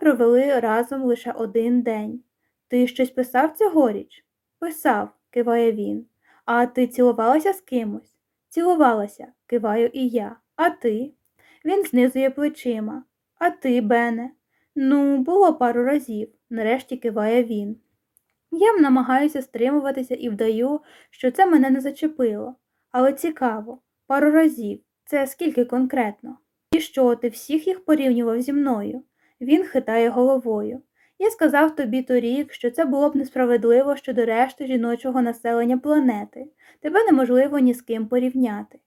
провели разом лише один день. Ти щось писав цьогоріч? Писав, киває він. А ти цілувалася з кимось? Цілувалася, киваю і я. А ти? Він знизує плечима. А ти, Бене? Ну, було пару разів, нарешті киває він. Я намагаюся стримуватися і вдаю, що це мене не зачепило. Але цікаво, пару разів. Це скільки конкретно? І що, ти всіх їх порівнював зі мною? Він хитає головою. Я сказав тобі торік, що це було б несправедливо щодо решти жіночого населення планети. Тебе неможливо ні з ким порівняти.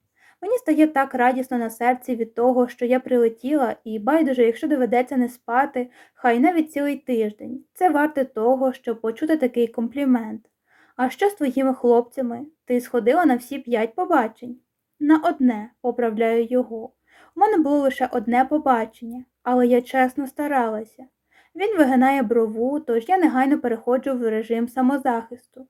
Мені стає так радісно на серці від того, що я прилетіла, і байдуже, якщо доведеться не спати, хай навіть цілий тиждень. Це варте того, щоб почути такий комплімент. А що з твоїми хлопцями? Ти сходила на всі п'ять побачень? На одне, поправляю його. У мене було лише одне побачення, але я чесно старалася. Він вигинає брову, тож я негайно переходжу в режим самозахисту.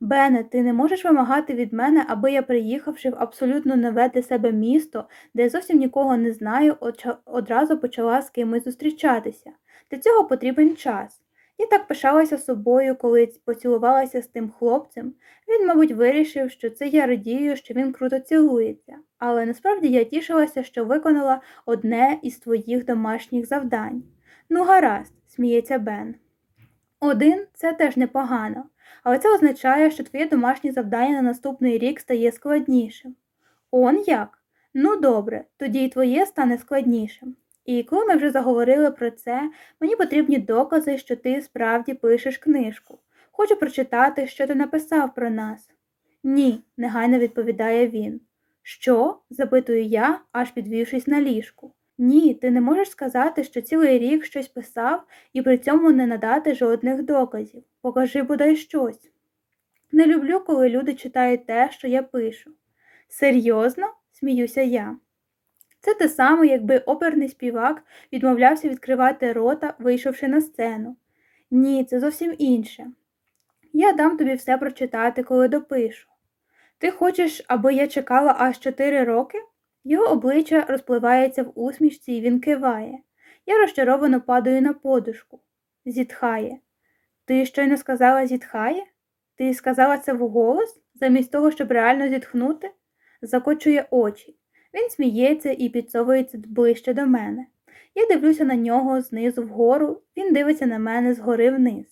Бене, ти не можеш вимагати від мене, аби я, приїхавши в абсолютно нове для себе місто, де я зовсім нікого не знаю, одразу почала з кимось зустрічатися. Для цього потрібен час. Я так пишалася собою, коли поцілувалася з тим хлопцем. Він, мабуть, вирішив, що це я радію, що він круто цілується, але насправді я тішилася, що виконала одне із твоїх домашніх завдань. Ну, гаразд, сміється Бен. Один це теж непогано, але це означає, що твоє домашнє завдання на наступний рік стає складнішим. Он як? Ну добре, тоді й твоє стане складнішим. І коли ми вже заговорили про це, мені потрібні докази, що ти справді пишеш книжку. Хочу прочитати, що ти написав про нас. Ні, негайно відповідає він. Що? запитую я, аж підвівшись на ліжку. Ні, ти не можеш сказати, що цілий рік щось писав і при цьому не надати жодних доказів. Покажи бодай щось. Не люблю, коли люди читають те, що я пишу. Серйозно? сміюся я. Це те саме, якби оперний співак відмовлявся відкривати рота, вийшовши на сцену. Ні, це зовсім інше. Я дам тобі все прочитати, коли допишу. Ти хочеш, аби я чекала аж чотири роки? Його обличчя розпливається в усмішці і він киває. Я розчаровано падаю на подушку. Зітхає. Ти щойно сказала зітхає? Ти сказала це вголос, замість того, щоб реально зітхнути? Закочує очі. Він сміється і підсовується ближче до мене. Я дивлюся на нього знизу вгору, він дивиться на мене згори вниз.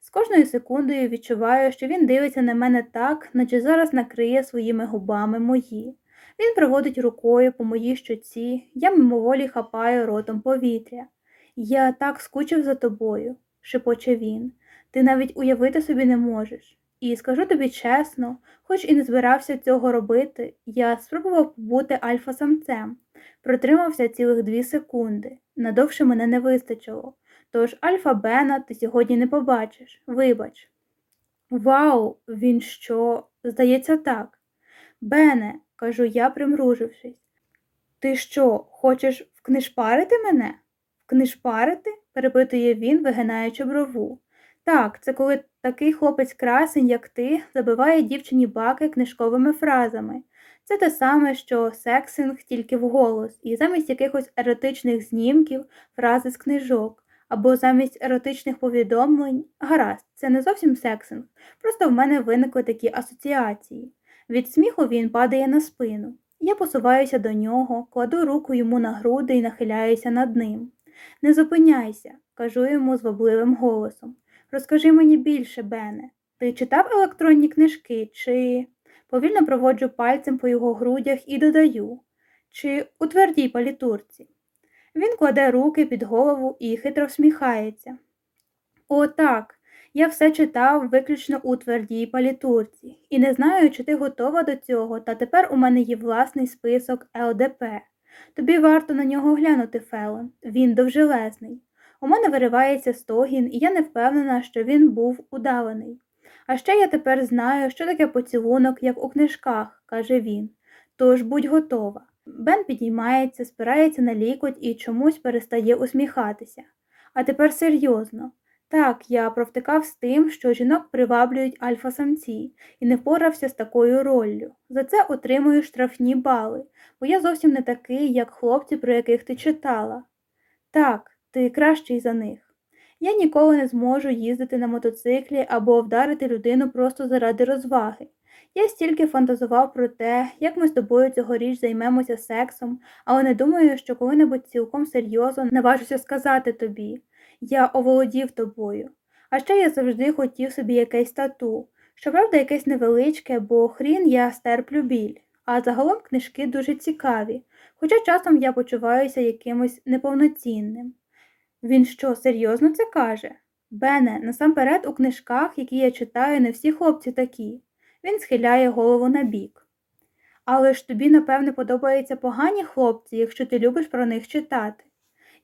З кожною секундою відчуваю, що він дивиться на мене так, наче зараз накриє своїми губами мої. Він проводить рукою по моїй щоці, я мимоволі хапаю ротом повітря. Я так скучив за тобою, шепоче він. Ти навіть уявити собі не можеш. І скажу тобі чесно, хоч і не збирався цього робити, я спробував побути альфа-самцем, протримався цілих дві секунди, надовше мене не вистачило. Тож Альфа Бена ти сьогодні не побачиш, вибач. Вау, він що? Здається, так. Бене, кажу я, примружившись. Ти що, хочеш вкнишпарити мене? Вкнишпарити? перепитує він, вигинаючи брову. Так, це коли такий хлопець красень, як ти, забиває дівчині баки книжковими фразами. Це те саме, що сексинг тільки вголос, і замість якихось еротичних знімків, фрази з книжок, або замість еротичних повідомлень, гаразд, це не зовсім сексинг, просто в мене виникли такі асоціації. Від сміху він падає на спину. Я посуваюся до нього, кладу руку йому на груди і нахиляюся над ним. Не зупиняйся, кажу йому звабливим голосом. Розкажи мені більше, Бене. Ти читав електронні книжки, чи повільно проводжу пальцем по його грудях і додаю, чи у твердій палітурці. Він кладе руки під голову і хитро всміхається. О, так, я все читав виключно у твердій палітурці, і не знаю, чи ти готова до цього, та тепер у мене є власний список ЛДП. Тобі варто на нього глянути, Фелон, він довжелезний. У мене виривається стогін, і я не впевнена, що він був удаваний. А ще я тепер знаю, що таке поцілунок, як у книжках, каже він. Тож будь готова. Бен підіймається, спирається на лікоть і чомусь перестає усміхатися. А тепер серйозно. Так, я провтикав з тим, що жінок приваблюють альфа-самці, і не впорався з такою роллю. За це отримую штрафні бали, бо я зовсім не такий, як хлопці, про яких ти читала. Так, ти кращий за них. Я ніколи не зможу їздити на мотоциклі або вдарити людину просто заради розваги. Я стільки фантазував про те, як ми з тобою цьогоріч займемося сексом, але не думаю, що коли-небудь цілком серйозно наважуся сказати тобі я оволодів тобою. А ще я завжди хотів собі якесь тату, щоправда, якесь невеличке, бо хрін я стерплю біль. А загалом книжки дуже цікаві, хоча часом я почуваюся якимось неповноцінним. Він що, серйозно це каже? Бене, насамперед у книжках, які я читаю, не всі хлопці такі. Він схиляє голову на бік. Але ж тобі, напевне, подобаються погані хлопці, якщо ти любиш про них читати.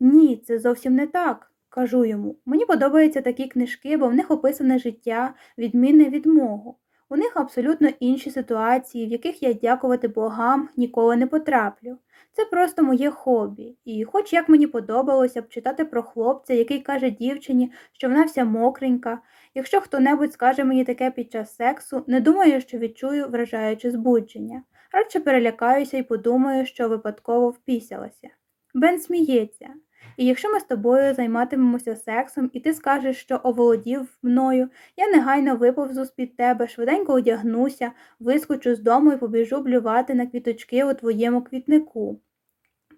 Ні, це зовсім не так, кажу йому. Мені подобаються такі книжки, бо в них описане життя, відмінне від мого. У них абсолютно інші ситуації, в яких я дякувати богам ніколи не потраплю. Це просто моє хобі, і хоч як мені подобалося б читати про хлопця, який каже дівчині, що вона вся мокренька, якщо хто-небудь скаже мені таке під час сексу, не думаю, що відчую вражаюче збудження, радше перелякаюся і подумаю, що випадково впісялася. Бен сміється. І якщо ми з тобою займатимемося сексом, і ти скажеш, що оволодів мною, я негайно виповзу з-під тебе, швиденько одягнуся, вискочу з дому і побіжу блювати на квіточки у твоєму квітнику.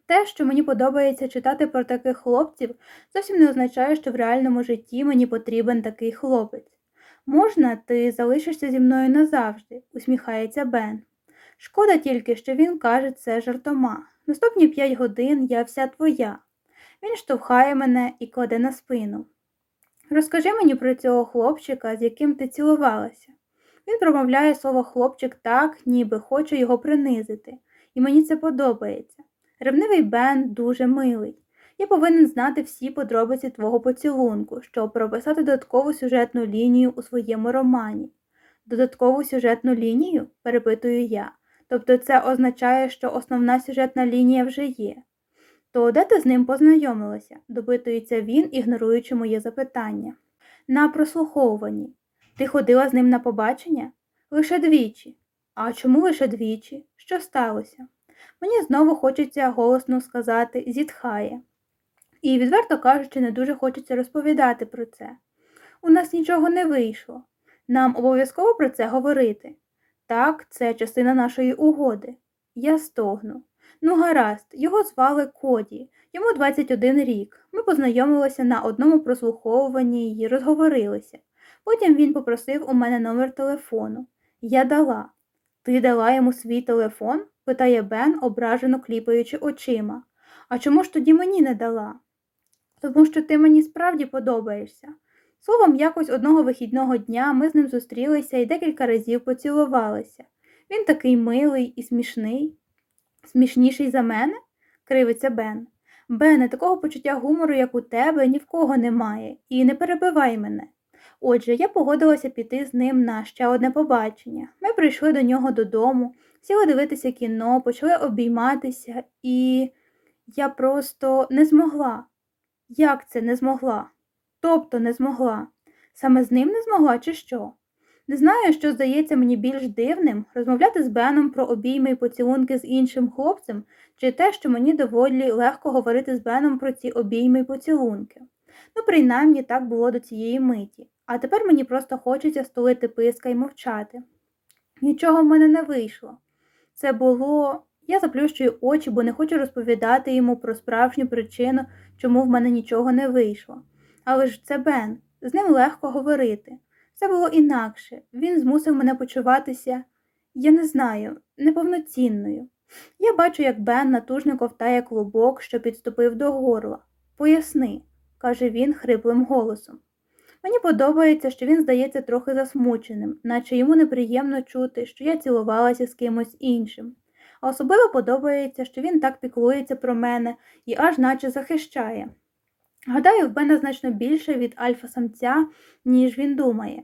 Те, що мені подобається читати про таких хлопців, зовсім не означає, що в реальному житті мені потрібен такий хлопець. Можна, ти залишишся зі мною назавжди, усміхається Бен. Шкода тільки, що він каже це жартома. Наступні п'ять годин я вся твоя. Він штовхає мене і кладе на спину. Розкажи мені про цього хлопчика, з яким ти цілувалася. Він промовляє слово хлопчик так, ніби хоче його принизити, і мені це подобається. Ревнивий Бен дуже милий. Я повинен знати всі подробиці твого поцілунку, щоб прописати додаткову сюжетну лінію у своєму романі. Додаткову сюжетну лінію? перепитую я. Тобто це означає, що основна сюжетна лінія вже є. То де ти з ним познайомилася? допитується він, ігноруючи моє запитання. На прослуховуванні. Ти ходила з ним на побачення? Лише двічі. А чому лише двічі? Що сталося? Мені знову хочеться голосно сказати зітхає. І, відверто кажучи, не дуже хочеться розповідати про це. У нас нічого не вийшло. Нам обов'язково про це говорити. Так, це частина нашої угоди. Я стогну. Ну, гаразд, його звали Коді, йому 21 рік. Ми познайомилися на одному прослуховуванні і розговорилися. Потім він попросив у мене номер телефону. Я дала. Ти дала йому свій телефон? питає Бен, ображено кліпаючи очима. А чому ж тоді мені не дала? Тому що ти мені справді подобаєшся. Словом, якось одного вихідного дня ми з ним зустрілися і декілька разів поцілувалися. Він такий милий і смішний. Смішніший за мене? кривиться Бен. Бене, такого почуття гумору, як у тебе, ні в кого немає, і не перебивай мене. Отже, я погодилася піти з ним на ще одне побачення. Ми прийшли до нього додому, сіли дивитися кіно, почали обійматися, і я просто не змогла. Як це не змогла? Тобто не змогла. Саме з ним не змогла, чи що? Не знаю, що здається мені більш дивним розмовляти з Беном про обійми і поцілунки з іншим хлопцем, чи те, що мені доволі легко говорити з Беном про ці обійми і поцілунки. Ну, принаймні так було до цієї миті, а тепер мені просто хочеться столити писка і мовчати. Нічого в мене не вийшло. Це було. Я заплющую очі, бо не хочу розповідати йому про справжню причину, чому в мене нічого не вийшло. Але ж це Бен, з ним легко говорити. Це було інакше. Він змусив мене почуватися, я не знаю, неповноцінною. Я бачу, як Бен натужно ковтає клубок, що підступив до горла. Поясни, каже він хриплим голосом. Мені подобається, що він здається трохи засмученим, наче йому неприємно чути, що я цілувалася з кимось іншим. А особливо подобається, що він так піклується про мене і аж наче захищає. Гадаю, в Бена значно більше від альфа-самця, ніж він думає.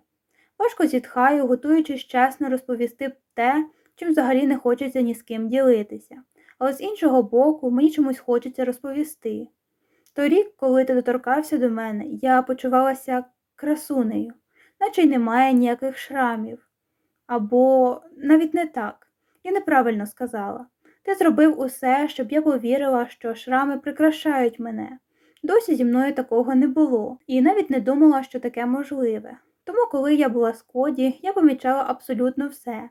Важко зітхаю, готуючись чесно розповісти те, чим взагалі не хочеться ні з ким ділитися, але з іншого боку, мені чомусь хочеться розповісти. Торік, коли ти доторкався до мене, я почувалася красунею, наче й немає ніяких шрамів. Або навіть не так, я неправильно сказала. Ти зробив усе, щоб я повірила, що шрами прикрашають мене. Досі зі мною такого не було, і навіть не думала, що таке можливе. Тому, коли я була з Коді, я помічала абсолютно все,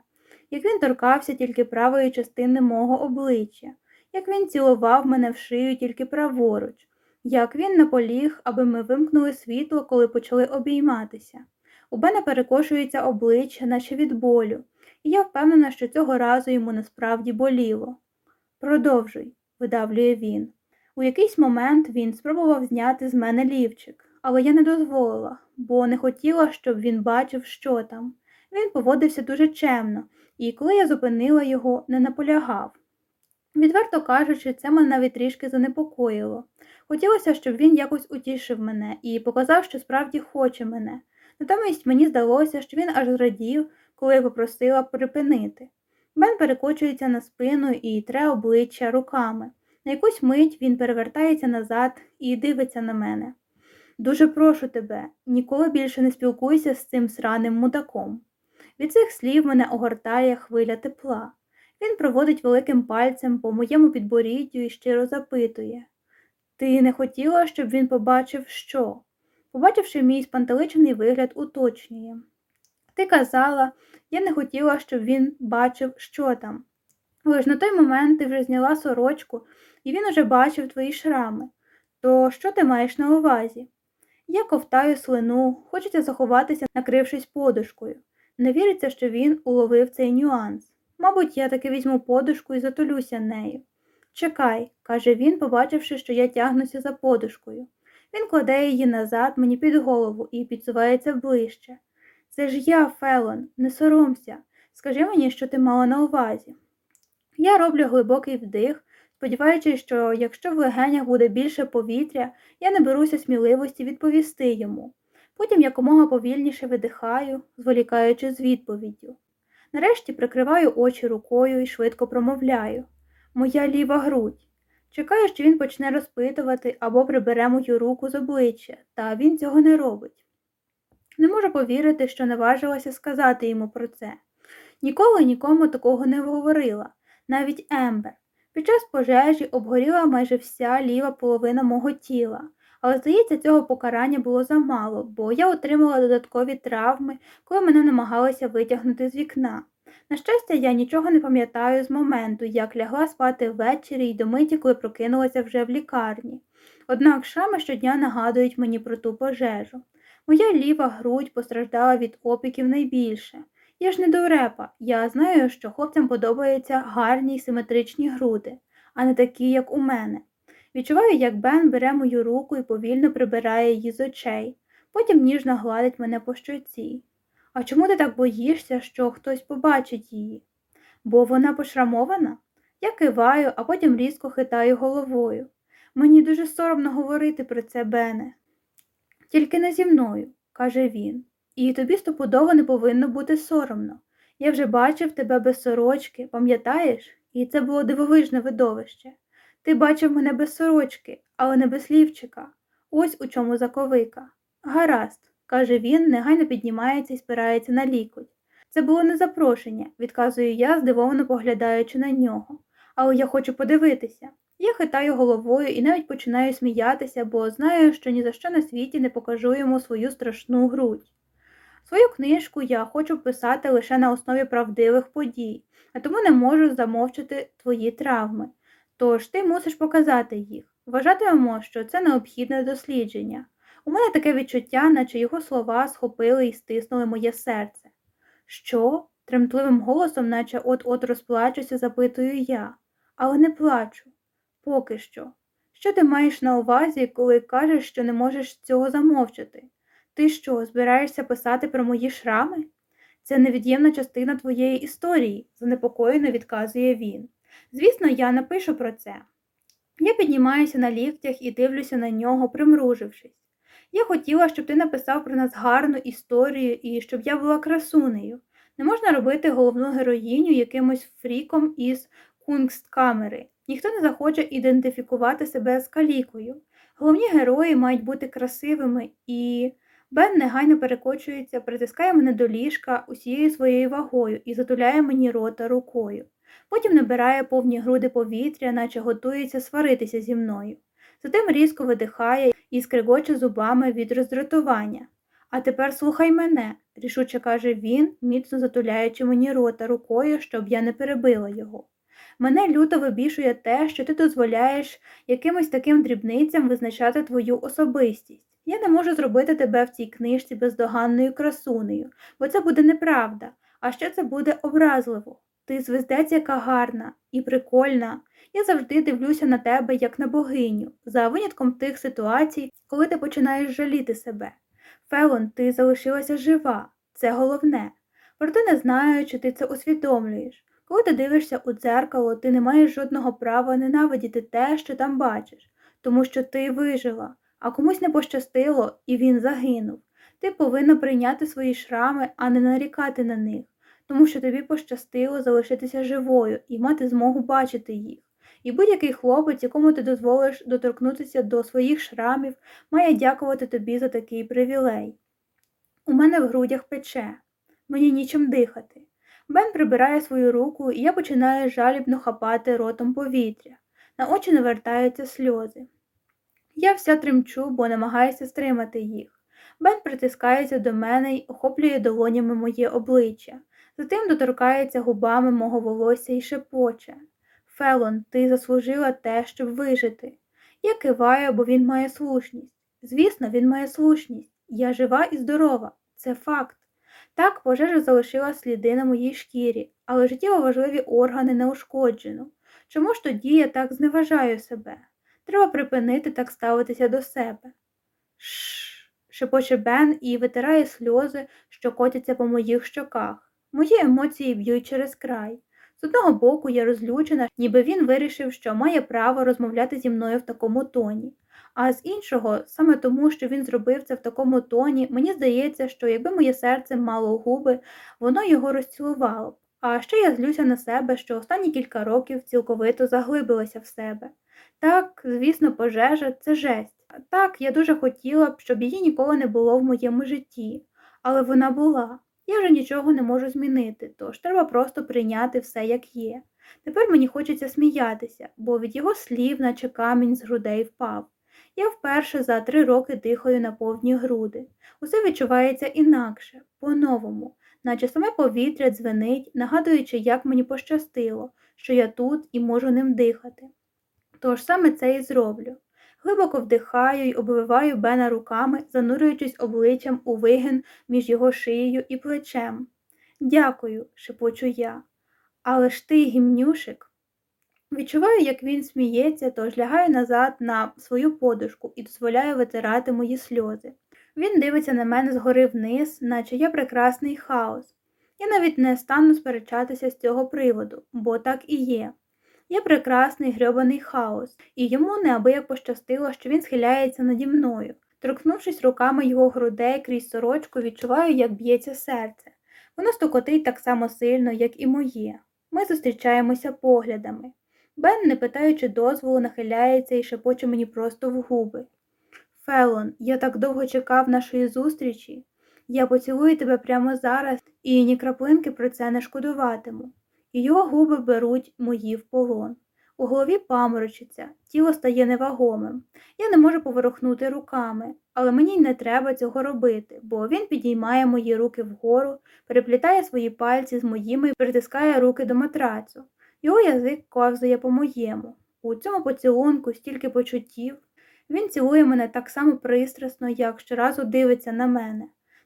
як він торкався тільки правої частини мого обличчя, як він цілував мене в шию тільки праворуч, як він наполіг, аби ми вимкнули світло, коли почали обійматися. У мене перекошується обличчя, наче від болю, і я впевнена, що цього разу йому насправді боліло. Продовжуй, видавлює він. У якийсь момент він спробував зняти з мене лівчик, але я не дозволила, бо не хотіла, щоб він бачив, що там. Він поводився дуже чемно, і коли я зупинила його, не наполягав. Відверто кажучи, це мене навіть трішки занепокоїло. Хотілося, щоб він якось утішив мене і показав, що справді хоче мене. Натомість мені здалося, що він аж зрадів, коли я попросила припинити. Бен перекочується на спину і тре обличчя руками. На якусь мить він перевертається назад і дивиться на мене. Дуже прошу тебе, ніколи більше не спілкуйся з цим сраним мудаком. Від цих слів мене огортає хвиля тепла. Він проводить великим пальцем по моєму підборіддю і щиро запитує Ти не хотіла, щоб він побачив що? Побачивши мій спантеличений вигляд, уточнює. Ти казала, я не хотіла, щоб він бачив, що там. Але ж на той момент ти вже зняла сорочку, і він уже бачив твої шрами. То що ти маєш на увазі? Я ковтаю слину, хочеться заховатися, накрившись подушкою. Не віриться, що він уловив цей нюанс. Мабуть, я таки візьму подушку і затулюся нею. Чекай, каже він, побачивши, що я тягнуся за подушкою. Він кладе її назад мені під голову і підсувається ближче. Це ж я, Фелон, не соромся. Скажи мені, що ти мала на увазі. Я роблю глибокий вдих, сподіваючись, що якщо в легенях буде більше повітря, я не беруся сміливості відповісти йому. Потім якомога повільніше видихаю, зволікаючи з відповіддю. Нарешті прикриваю очі рукою і швидко промовляю Моя ліва грудь. Чекаю, що він почне розпитувати або прибере мою руку з обличчя, та він цього не робить. Не можу повірити, що наважилася сказати йому про це. Ніколи нікому такого не говорила, навіть Ембер. Під час пожежі обгоріла майже вся ліва половина мого тіла, але, здається, цього покарання було замало, бо я отримала додаткові травми, коли мене намагалися витягнути з вікна. На щастя, я нічого не пам'ятаю з моменту, як лягла спати ввечері й до миті, коли прокинулася вже в лікарні. Однак шрами щодня нагадують мені про ту пожежу. Моя ліва грудь постраждала від опіків найбільше. Я ж не дурепа, я знаю, що хлопцям подобаються гарні й симетричні груди, а не такі, як у мене. Відчуваю, як Бен бере мою руку і повільно прибирає її з очей, потім ніжно гладить мене по щоці. А чому ти так боїшся, що хтось побачить її? Бо вона пошрамована? Я киваю, а потім різко хитаю головою. Мені дуже соромно говорити про це, Бене. Тільки не зі мною, каже він, і тобі стопудово не повинно бути соромно. Я вже бачив тебе без сорочки, пам'ятаєш? І це було дивовижне видовище. Ти бачив мене без сорочки, але не без лівчика. Ось у чому заковика. Гаразд, каже він, негайно піднімається і спирається на лікоть. Це було не запрошення, відказую я, здивовано поглядаючи на нього. Але я хочу подивитися. Я хитаю головою і навіть починаю сміятися, бо знаю, що ні за що на світі не покажу йому свою страшну грудь. Свою книжку я хочу писати лише на основі правдивих подій, а тому не можу замовчати твої травми. Тож ти мусиш показати їх. Вважатимемо, що це необхідне дослідження. У мене таке відчуття, наче його слова схопили і стиснули моє серце. Що? тремтливим голосом, наче от-от розплачуся, запитую я, але не плачу. Поки що. Що ти маєш на увазі, коли кажеш, що не можеш цього замовчати? Ти що, збираєшся писати про мої шрами? Це невід'ємна частина твоєї історії, занепокоєно відказує він. Звісно, я напишу про це. Я піднімаюся на ліктях і дивлюся на нього, примружившись. Я хотіла, щоб ти написав про нас гарну історію і щоб я була красунею. Не можна робити головну героїню якимось фріком із кунгсткамери. Ніхто не захоче ідентифікувати себе з калікою. Головні герої мають бути красивими і. Бен негайно перекочується, притискає мене до ліжка усією своєю вагою і затуляє мені рота рукою. Потім набирає повні груди повітря, наче готується сваритися зі мною. Затим різко видихає і скригоче зубами від роздратування. А тепер слухай мене, рішуче каже він, міцно затуляючи мені рота рукою, щоб я не перебила його. Мене люто вибішує те, що ти дозволяєш якимось таким дрібницям визначати твою особистість. Я не можу зробити тебе в цій книжці бездоганною красунею, бо це буде неправда, а ще це буде образливо. Ти звездець, яка гарна і прикольна. Я завжди дивлюся на тебе як на богиню, за винятком тих ситуацій, коли ти починаєш жаліти себе. Фелон, ти залишилася жива, це головне. Проте не знаю, чи ти це усвідомлюєш. Коли ти дивишся у дзеркало, ти не маєш жодного права ненавидіти те, що там бачиш, тому що ти вижила, а комусь не пощастило, і він загинув. Ти повинна прийняти свої шрами, а не нарікати на них, тому що тобі пощастило залишитися живою і мати змогу бачити їх. І будь-який хлопець, якому ти дозволиш доторкнутися до своїх шрамів, має дякувати тобі за такий привілей. У мене в грудях пече, мені нічим дихати. Бен прибирає свою руку, і я починаю жалібно хапати ротом повітря. На очі навертаються сльози. Я вся тремчу, бо намагаюся стримати їх. Бен притискається до мене й охоплює долонями моє обличчя, затим доторкається губами мого волосся і шепоче. Фелон, ти заслужила те, щоб вижити. Я киваю, бо він має слушність. Звісно, він має слушність. Я жива і здорова. Це факт. Так, пожежа залишила сліди на моїй шкірі, але життєво важливі органи не ушкоджено. Чому ж тоді я так зневажаю себе? Треба припинити так ставитися до себе. Шш, шепоче Бен і витирає сльози, що котяться по моїх щоках. Мої емоції б'ють через край. З одного боку, я розлючена, ніби він вирішив, що має право розмовляти зі мною в такому тоні. А з іншого, саме тому, що він зробив це в такому тоні, мені здається, що якби моє серце мало губи, воно його розцілувало б. А ще я злюся на себе, що останні кілька років цілковито заглибилася в себе. Так, звісно, пожежа це жесть. Так, я дуже хотіла б, щоб її ніколи не було в моєму житті, але вона була. Я вже нічого не можу змінити, тож треба просто прийняти все, як є. Тепер мені хочеться сміятися, бо від його слів, наче камінь з грудей впав. Я вперше за три роки дихаю на повні груди. Усе відчувається інакше, по-новому, наче саме повітря дзвенить, нагадуючи, як мені пощастило, що я тут і можу ним дихати. Тож саме це і зроблю. Глибоко вдихаю й обвиваю Бена руками, занурюючись обличчям у вигин між його шиєю і плечем. Дякую, шепочу я. Але ж ти, гімнюшик. Відчуваю, як він сміється, тож лягаю назад на свою подушку і дозволяю витирати мої сльози. Він дивиться на мене згори вниз, наче я прекрасний хаос. Я навіть не стану сперечатися з цього приводу, бо так і є. Я прекрасний грьобаний хаос, і йому неабияк пощастило, що він схиляється наді мною. Торкнувшись руками його грудей крізь сорочку, відчуваю, як б'ється серце. Воно стукотить так само сильно, як і моє. Ми зустрічаємося поглядами. Бен, не питаючи дозволу, нахиляється і шепоче мені просто в губи. Фелон, я так довго чекав нашої зустрічі. Я поцілую тебе прямо зараз і ні краплинки про це не шкодуватиму його губи беруть мої в полон. У голові паморочиться, тіло стає невагомим. Я не можу поворухнути руками, але мені не треба цього робити, бо він підіймає мої руки вгору, переплітає свої пальці з моїми і притискає руки до матрацу. Його язик ковзає по моєму. У цьому поцілунку стільки почуттів. Він цілує мене так само пристрасно, як щоразу дивиться на мене,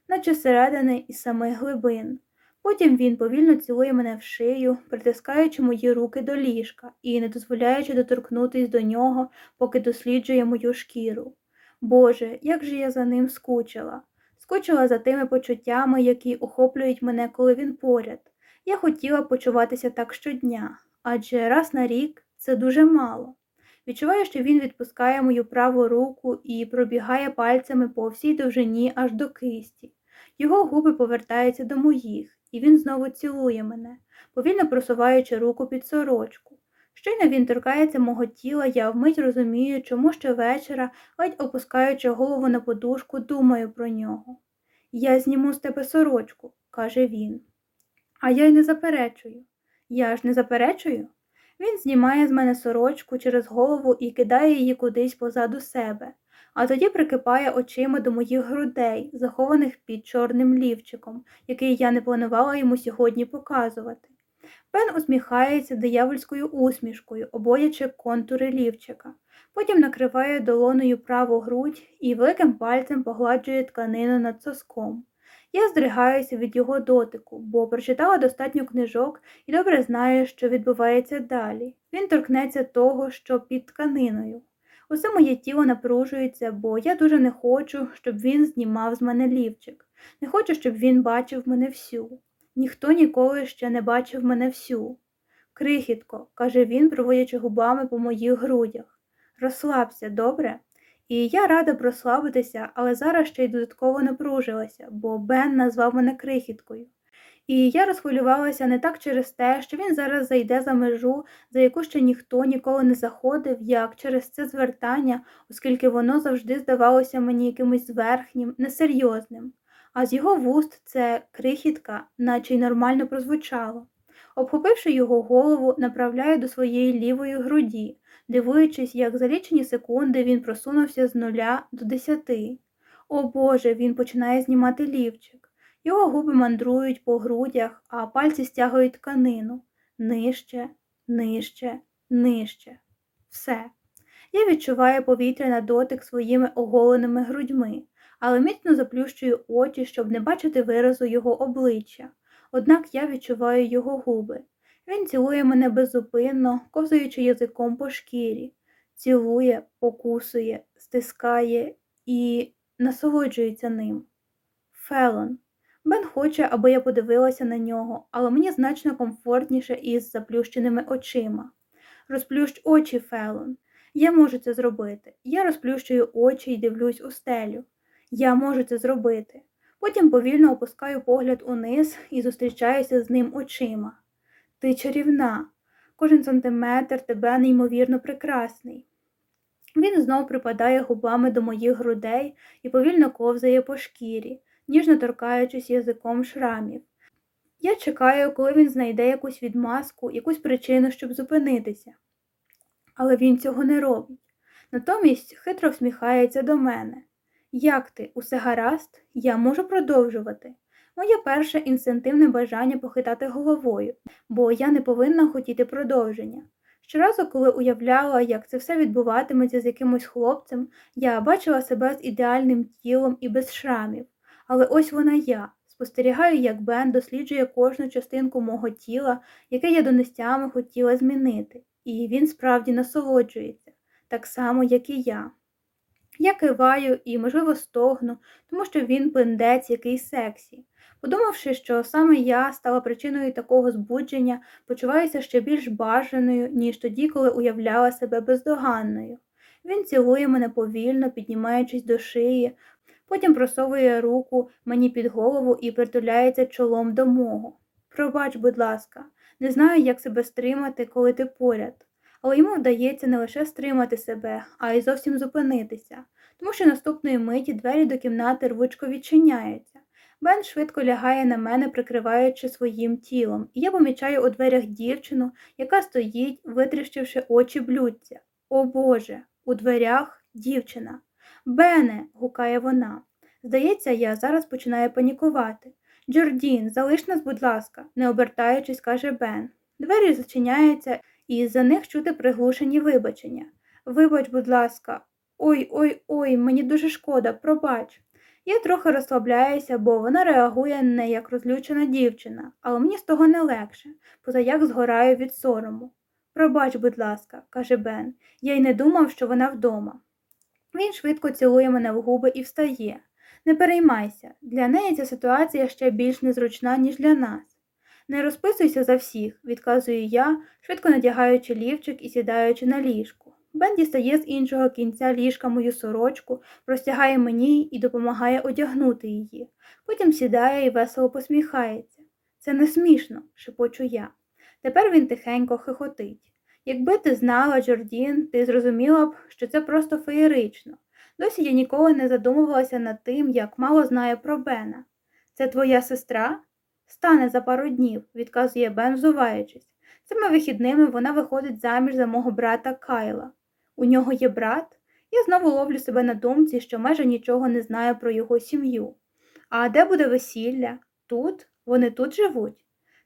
наче середини і самих глибин. Потім він повільно цілує мене в шию, притискаючи мої руки до ліжка і не дозволяючи доторкнутись до нього, поки досліджує мою шкіру. Боже, як же я за ним скучила, скучила за тими почуттями, які охоплюють мене, коли він поряд. Я хотіла почуватися так щодня, адже раз на рік це дуже мало. Відчуваю, що він відпускає мою праву руку і пробігає пальцями по всій довжині аж до кисті. Його губи повертаються до моїх, і він знову цілує мене, повільно просуваючи руку під сорочку. Щойно він торкається мого тіла, я вмить розумію, чому щовечора, ледь опускаючи голову на подушку, думаю про нього. Я зніму з тебе сорочку, каже він. А я й не заперечую. Я ж не заперечую. Він знімає з мене сорочку через голову і кидає її кудись позаду себе, а тоді прикипає очима до моїх грудей, захованих під чорним лівчиком, який я не планувала йому сьогодні показувати. Бен усміхається диявольською усмішкою, обоячи контури лівчика. Потім накриває долоною праву грудь і великим пальцем погладжує тканину над соском. Я здригаюся від його дотику, бо прочитала достатньо книжок і добре знаю, що відбувається далі. Він торкнеться того, що під тканиною. Усе моє тіло напружується, бо я дуже не хочу, щоб він знімав з мене лівчик. Не хочу, щоб він бачив мене всю. Ніхто ніколи ще не бачив мене всю. Крихітко, каже він, проводячи губами по моїх грудях. Розслабся, добре? І я рада прослабитися, але зараз ще й додатково напружилася, бо Бен назвав мене крихіткою. І я розхвилювалася не так через те, що він зараз зайде за межу, за яку ще ніхто ніколи не заходив, як через це звертання, оскільки воно завжди здавалося мені якимось зверхнім, несерйозним, а з його вуст це крихітка, наче й нормально прозвучало. Обхопивши його голову, направляю до своєї лівої груді, дивуючись, як за лічені секунди він просунувся з нуля до десяти. О Боже, він починає знімати лівчик. Його губи мандрують по грудях, а пальці стягують тканину. Нижче, нижче, нижче. Все. Я відчуваю повітря на дотик своїми оголеними грудьми, але міцно заплющую очі, щоб не бачити виразу його обличчя. Однак я відчуваю його губи. Він цілує мене беззупинно, ковзаючи язиком по шкірі, цілує, покусує, стискає і насолоджується ним. Фелон. Бен хоче, аби я подивилася на нього, але мені значно комфортніше із заплющеними очима. Розплющ очі, Фелон. Я можу це зробити. Я розплющую очі і дивлюсь у стелю. Я можу це зробити. Потім повільно опускаю погляд униз і зустрічаюся з ним очима. Ти чарівна, кожен сантиметр тебе неймовірно прекрасний. Він знов припадає губами до моїх грудей і повільно ковзає по шкірі, ніжно торкаючись язиком шрамів. Я чекаю, коли він знайде якусь відмазку, якусь причину, щоб зупинитися. Але він цього не робить. Натомість хитро всміхається до мене. Як ти, усе гаразд? Я можу продовжувати. Моє перше інстинктивне бажання похитати головою, бо я не повинна хотіти продовження. Щоразу, коли уявляла, як це все відбуватиметься з якимось хлопцем, я бачила себе з ідеальним тілом і без шрамів. Але ось вона я. Спостерігаю, як Бен досліджує кожну частинку мого тіла, яке я донестями хотіла змінити, і він справді насолоджується, так само, як і я. Я киваю і, можливо, стогну, тому що він пиндець який сексі. Подумавши, що саме я стала причиною такого збудження, почуваюся ще більш бажаною, ніж тоді, коли уявляла себе бездоганною. Він цілує мене повільно, піднімаючись до шиї, потім просовує руку мені під голову і притуляється чолом до мого. Пробач, будь ласка, не знаю, як себе стримати, коли ти поряд. Але йому вдається не лише стримати себе, а й зовсім зупинитися, тому що наступної миті двері до кімнати рвучко відчиняються. Бен швидко лягає на мене, прикриваючи своїм тілом, і я помічаю у дверях дівчину, яка стоїть, витріщивши очі блюдця. О Боже, у дверях дівчина. Бене, гукає вона. Здається, я зараз починаю панікувати. Джордін, залиш нас, будь ласка, не обертаючись, каже Бен. Двері зачиняються, і за них чути приглушені вибачення. Вибач, будь ласка, ой ой ой, мені дуже шкода, пробач. Я трохи розслабляюся, бо вона реагує не як розлючена дівчина, але мені з того не легше, поза як згораю від сорому. Пробач, будь ласка, каже Бен, я й не думав, що вона вдома. Він швидко цілує мене в губи і встає. Не переймайся, для неї ця ситуація ще більш незручна, ніж для нас. Не розписуйся за всіх, відказую я, швидко надягаючи лівчик і сідаючи на ліжку. Бен дістає з іншого кінця ліжка мою сорочку, простягає мені і допомагає одягнути її. Потім сідає і весело посміхається. Це не смішно, шепочу я. Тепер він тихенько хихотить. Якби ти знала, Джордін, ти зрозуміла б, що це просто феєрично. Досі я ніколи не задумувалася над тим, як мало знаю про Бена. Це твоя сестра? Стане за пару днів, відказує Бен, взуваючись. Цими вихідними вона виходить заміж за мого брата Кайла. У нього є брат? Я знову ловлю себе на думці, що майже нічого не знаю про його сім'ю. А де буде весілля? Тут? Вони тут живуть?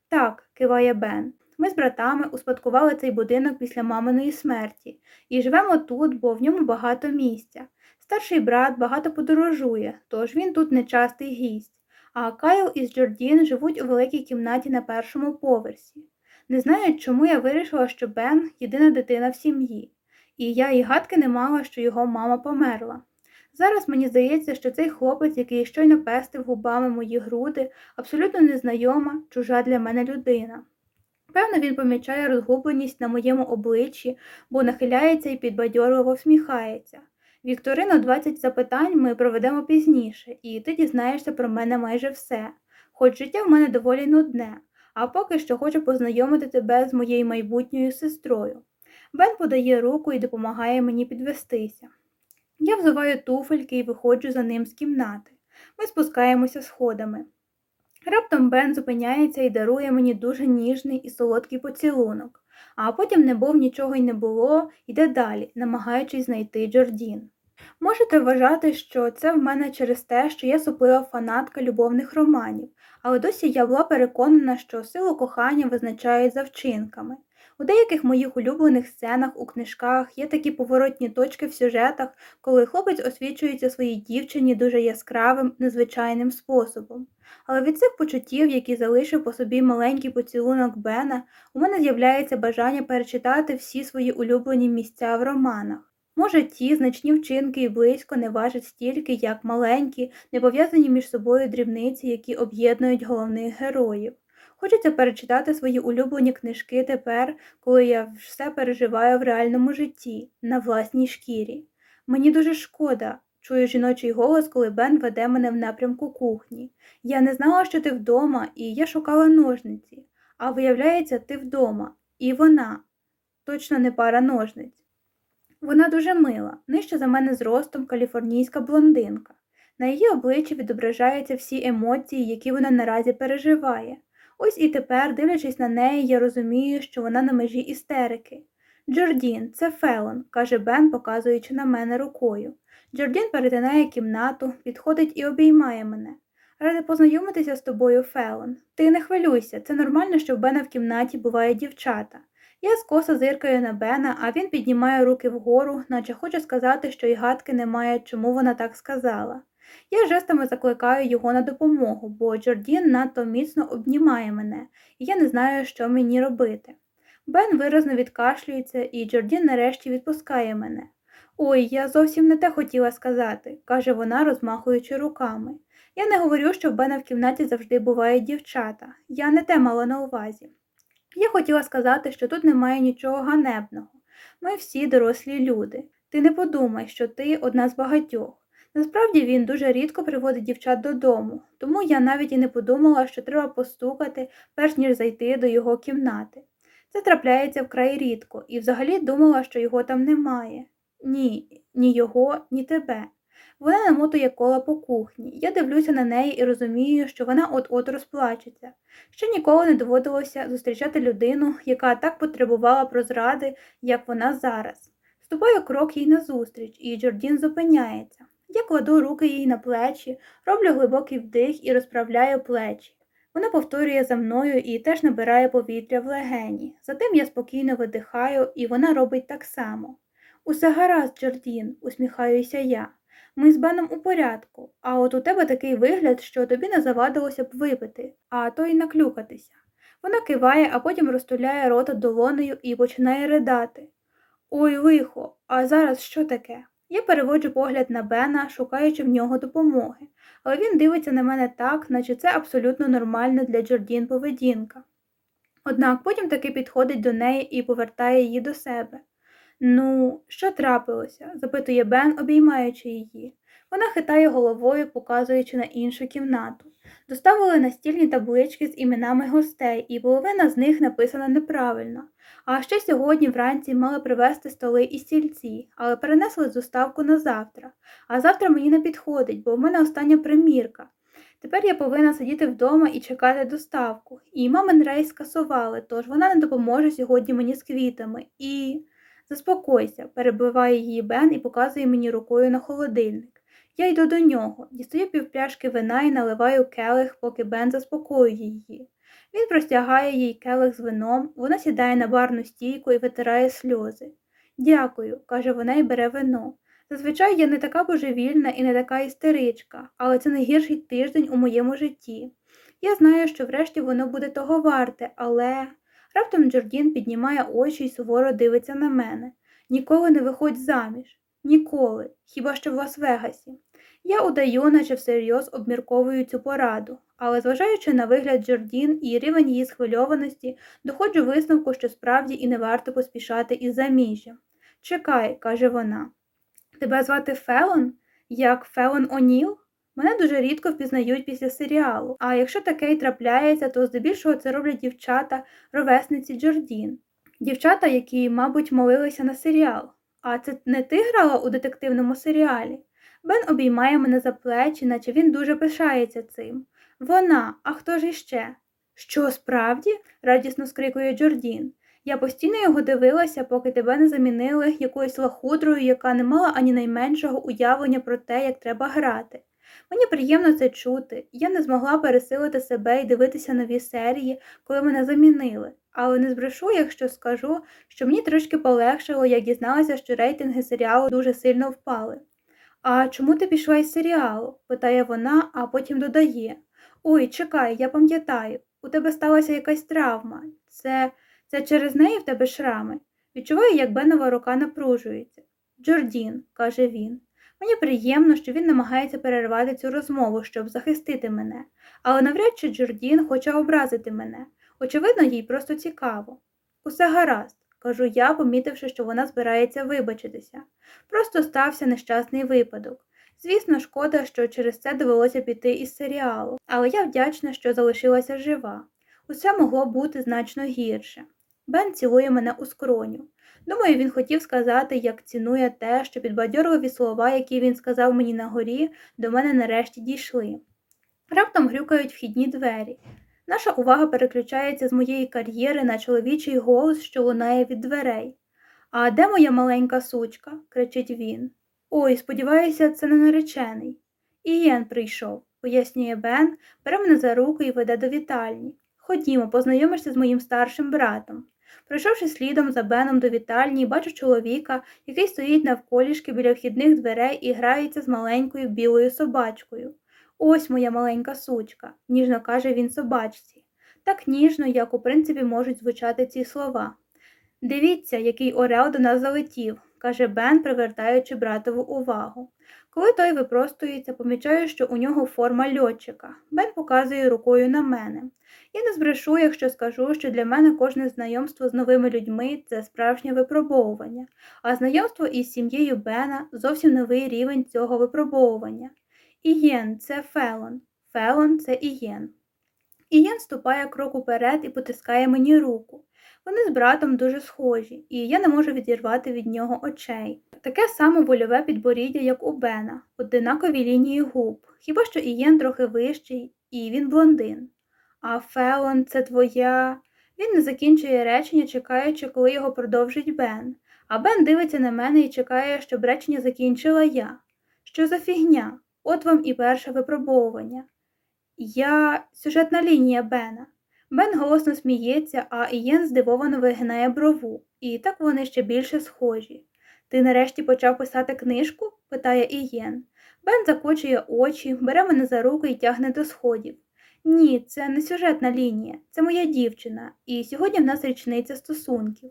Так, киває Бен. Ми з братами успадкували цей будинок після маминої смерті і живемо тут, бо в ньому багато місця. Старший брат багато подорожує, тож він тут нечастий гість, а Кайл із Джордін живуть у великій кімнаті на першому поверсі. Не знаю, чому я вирішила, що Бен єдина дитина в сім'ї, і я і гадки не мала, що його мама померла. Зараз мені здається, що цей хлопець, який щойно пестив губами мої груди, абсолютно незнайома, чужа для мене людина. Певно, він помічає розгубленість на моєму обличчі, бо нахиляється і підбадьорливо всміхається. Вікторину 20 запитань ми проведемо пізніше, і ти дізнаєшся про мене майже все, хоч життя в мене доволі нудне, а поки що хочу познайомити тебе з моєю майбутньою сестрою. Бен подає руку і допомагає мені підвестися. Я взуваю туфельки і виходжу за ним з кімнати. Ми спускаємося сходами. Раптом Бен зупиняється і дарує мені дуже ніжний і солодкий поцілунок, а потім не був нічого й не було, йде далі, намагаючись знайти Джордін. Можете вважати, що це в мене через те, що я суплива фанатка любовних романів, але досі я була переконана, що силу кохання визначають за вчинками. У деяких моїх улюблених сценах у книжках є такі поворотні точки в сюжетах, коли хлопець освічується своїй дівчині дуже яскравим, незвичайним способом. Але від цих почуттів, які залишив по собі маленький поцілунок Бена, у мене з'являється бажання перечитати всі свої улюблені місця в романах. Може, ті значні вчинки і близько не важать стільки, як маленькі, не пов'язані між собою дрібниці, які об'єднують головних героїв. Хочеться перечитати свої улюблені книжки тепер, коли я все переживаю в реальному житті, на власній шкірі. Мені дуже шкода, чую жіночий голос, коли Бен веде мене в напрямку кухні. Я не знала, що ти вдома, і я шукала ножниці. А виявляється, ти вдома. І вона точно не пара ножниць. Вона дуже мила, нижче за мене зростом каліфорнійська блондинка. На її обличчі відображаються всі емоції, які вона наразі переживає. Ось і тепер, дивлячись на неї, я розумію, що вона на межі істерики. Джордін, це Фелон, каже Бен, показуючи на мене рукою. Джордін перетинає кімнату, підходить і обіймає мене. Ради познайомитися з тобою, Фелон. Ти не хвилюйся, це нормально, що в Бена в кімнаті бувають дівчата. Я скоса зиркаю на Бена, а він піднімає руки вгору, наче хоче сказати, що й гадки немає, чому вона так сказала. Я жестами закликаю його на допомогу, бо Джордін надто міцно обнімає мене, і я не знаю, що мені робити. Бен виразно відкашлюється, і Джордін нарешті відпускає мене. Ой, я зовсім не те хотіла сказати, каже вона, розмахуючи руками. Я не говорю, що в Бена в кімнаті завжди бувають дівчата. Я не те мала на увазі. Я хотіла сказати, що тут немає нічого ганебного. Ми всі дорослі люди. Ти не подумай, що ти одна з багатьох. Насправді він дуже рідко приводить дівчат додому, тому я навіть і не подумала, що треба постукати, перш ніж зайти до його кімнати. Це трапляється вкрай рідко, і взагалі думала, що його там немає. Ні, ні його, ні тебе. Вона намотує кола по кухні. Я дивлюся на неї і розумію, що вона от-от розплачеться. Ще ніколи не доводилося зустрічати людину, яка так потребувала прозради, як вона зараз. Ступаю крок їй назустріч, і Джордін зупиняється. Я кладу руки їй на плечі, роблю глибокий вдих і розправляю плечі. Вона повторює за мною і теж набирає повітря в легені. Затим я спокійно видихаю, і вона робить так само. Усе гаразд, Джордін, усміхаюся я. Ми з Беном у порядку, а от у тебе такий вигляд, що тобі не завадилося б випити, а то й наклюкатися. Вона киває, а потім розтуляє рота долонею і починає ридати. Ой, лихо, а зараз що таке? Я переводжу погляд на Бена, шукаючи в нього допомоги, але він дивиться на мене так, наче це абсолютно нормальна для Джордін поведінка. Однак потім таки підходить до неї і повертає її до себе. Ну, що трапилося? запитує Бен, обіймаючи її. Вона хитає головою, показуючи на іншу кімнату. Доставили настільні таблички з іменами гостей, і половина з них написана неправильно. А ще сьогодні вранці мали привезти столи і стільці, але перенесли доставку на завтра. А завтра мені не підходить, бо в мене остання примірка. Тепер я повинна сидіти вдома і чекати доставку. І мамин рейс скасували, тож вона не допоможе сьогодні мені з квітами. І. Заспокойся, перебиває її Бен і показує мені рукою на холодильник. Я йду до нього, дістаю півпляшки вина і наливаю келих, поки Бен заспокоює її. Він простягає їй келих з вином, вона сідає на барну стійку і витирає сльози. Дякую, каже вона і бере вино. Зазвичай я не така божевільна і не така істеричка, але це найгірший тиждень у моєму житті. Я знаю, що врешті воно буде того варте, але. Раптом Джордін піднімає очі і суворо дивиться на мене. Ніколи не виходь заміж. Ніколи, хіба що в Лас-Вегасі. Я удаю, наче всерйоз обмірковую цю пораду, але, зважаючи на вигляд Джордін і рівень її схвильованості, доходжу висновку, що справді і не варто поспішати із заміжжям. Чекай, каже вона. Тебе звати Фелон? Як Фелон О'Ніл? Мене дуже рідко впізнають після серіалу, а якщо таке й трапляється, то здебільшого це роблять дівчата, ровесниці Джордін. Дівчата, які, мабуть, молилися на серіал. А це не ти грала у детективному серіалі? Бен обіймає мене за плечі, наче він дуже пишається цим. Вона, а хто ж іще? Що, справді? радісно скрикує Джордін. Я постійно його дивилася, поки тебе не замінили якоюсь лахудрою, яка не мала ані найменшого уявлення про те, як треба грати. Мені приємно це чути. Я не змогла пересилити себе і дивитися нові серії, коли мене замінили. Але не збрешу, якщо скажу, що мені трошки полегшило, як дізналася, що рейтинги серіалу дуже сильно впали. А чому ти пішла із серіалу? питає вона, а потім додає Ой, чекай, я пам'ятаю, у тебе сталася якась травма. Це це через неї в тебе шрами. Відчуваю, як Бенова рука напружується. Джордін, каже він. Мені приємно, що він намагається перервати цю розмову, щоб захистити мене, але навряд чи Джордін хоче образити мене. Очевидно, їй просто цікаво. Усе гаразд, кажу я, помітивши, що вона збирається вибачитися. Просто стався нещасний випадок. Звісно, шкода, що через це довелося піти із серіалу, але я вдячна, що залишилася жива. Усе могло бути значно гірше. Бен цілує мене у скроню. Думаю, він хотів сказати, як цінує те, що підбадьорливі слова, які він сказав мені на горі, до мене нарешті дійшли. Раптом грюкають вхідні двері. Наша увага переключається з моєї кар'єри на чоловічий голос, що лунає від дверей. А де моя маленька сучка? кричить він. Ой, сподіваюся, це не наречений. Ієн прийшов, пояснює Бен, бере мене за руку і веде до вітальні. Ходімо, познайомишся з моїм старшим братом. Пройшовши слідом за Беном до вітальні, бачу чоловіка, який стоїть навколішки біля вхідних дверей і грається з маленькою білою собачкою. Ось моя маленька сучка, ніжно каже він собачці. Так ніжно, як у принципі можуть звучати ці слова. Дивіться, який орел до нас залетів, каже Бен, привертаючи братову увагу. Коли той випростується, помічаю, що у нього форма льотчика. Бен показує рукою на мене. Я не збрешу, якщо скажу, що для мене кожне знайомство з новими людьми це справжнє випробовування, а знайомство із сім'єю Бена зовсім новий рівень цього випробовування. Ієн це Фелон, Фелон це Ієн. Ієн ступає крок уперед і потискає мені руку. Вони з братом дуже схожі, і я не можу відірвати від нього очей. Таке саме вольове підборіддя, як у Бена, одинакові лінії губ, хіба що Ієн трохи вищий, і він блондин. А Фелон, це твоя. Він не закінчує речення, чекаючи, коли його продовжить Бен. А Бен дивиться на мене і чекає, щоб речення закінчила я. Що за фігня? От вам і перше випробовування. Я сюжетна лінія Бена. Бен голосно сміється, а Ієн здивовано вигинає брову, і так вони ще більше схожі. Ти нарешті почав писати книжку? питає Ієн. Бен закочує очі, бере мене за руки і тягне до сходів. Ні, це не сюжетна лінія, це моя дівчина, і сьогодні в нас річниця стосунків.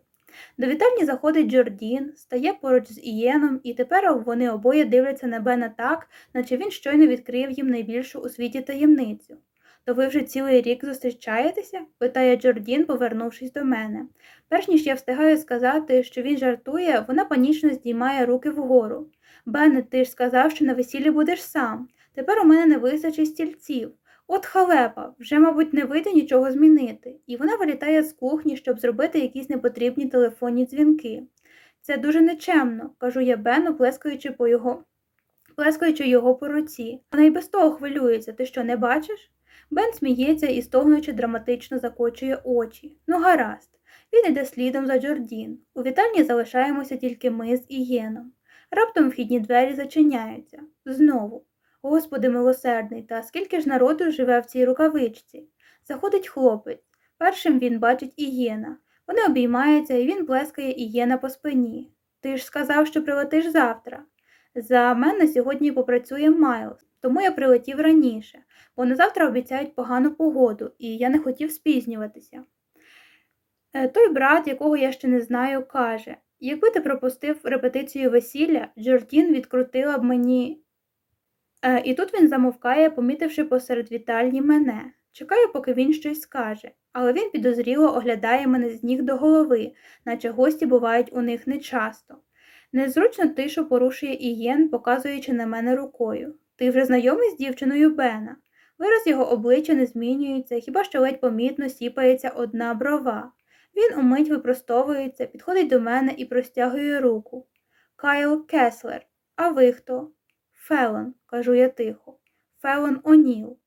До вітальні заходить Джордін, стає поруч з Ієном, і тепер вони обоє дивляться на Бена так, наче він щойно відкрив їм найбільшу у світі таємницю. То ви вже цілий рік зустрічаєтеся? питає Джордін, повернувшись до мене. Перш ніж я встигаю сказати, що він жартує, вона панічно здіймає руки вгору. Бене, ти ж сказав, що на весіллі будеш сам. Тепер у мене не вистачить стільців. От халепа, вже, мабуть, не вийде нічого змінити, і вона вилітає з кухні, щоб зробити якісь непотрібні телефонні дзвінки. Це дуже нечемно, кажу я Бену, плескаючи по його плескаючи його по руці. Вона й без того хвилюється, ти що, не бачиш? Бен сміється і, стогнучи, драматично закочує очі. Ну, гаразд. Він іде слідом за Джордін. У вітальні залишаємося тільки ми з Ієном. Раптом вхідні двері зачиняються. Знову. Господи милосердний, та скільки ж народу живе в цій рукавичці? Заходить хлопець. Першим він бачить Ієна. Вони обіймаються, і він плескає Ієна по спині. Ти ж сказав, що прилетиш завтра. За мене сьогодні попрацює Майлз, тому я прилетів раніше, бо на завтра обіцяють погану погоду, і я не хотів спізнюватися. Е, той брат, якого я ще не знаю, каже якби ти пропустив репетицію весілля, Джордін відкрутила б мені. Е, і тут він замовкає, помітивши посеред вітальні мене. Чекаю, поки він щось скаже, але він підозріло оглядає мене з ніг до голови, наче гості бувають у них нечасто. Незручно тишу порушує Ієн, показуючи на мене рукою. Ти вже знайомий з дівчиною Бена. Вираз його обличчя не змінюється, хіба що ледь помітно сіпається одна брова. Він умить випростовується, підходить до мене і простягує руку. Кайл Кеслер, а ви хто? Фелон, кажу я тихо. Фелон О'Ніл.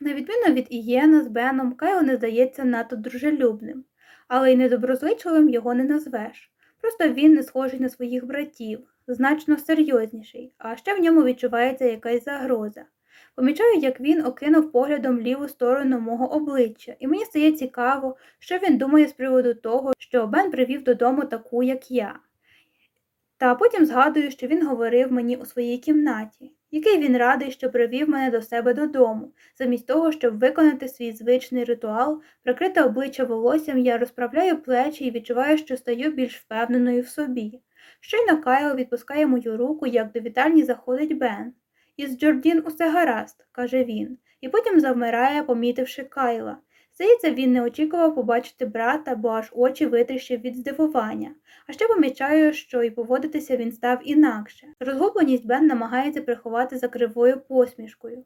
На відміну від Ієна з Беном, Кайл не здається надто дружелюбним, але й недоброзичливим його не назвеш. Просто він не схожий на своїх братів, значно серйозніший, а ще в ньому відчувається якась загроза. Помічаю, як він окинув поглядом ліву сторону мого обличчя, і мені стає цікаво, що він думає з приводу того, що Бен привів додому таку, як я. Та потім згадую, що він говорив мені у своїй кімнаті, який він радий, що привів мене до себе додому, замість того, щоб виконати свій звичний ритуал, прикрите обличчя волоссям, я розправляю плечі і відчуваю, що стаю більш впевненою в собі. Щойно Кайл відпускає мою руку, як до вітальні заходить Бен. Із Джордін усе гаразд, каже він, і потім завмирає, помітивши Кайла. Здається, він не очікував побачити брата, бо аж очі витріщив від здивування, а ще помічаю, що і поводитися він став інакше. Розгубленість Бен намагається приховати за кривою посмішкою.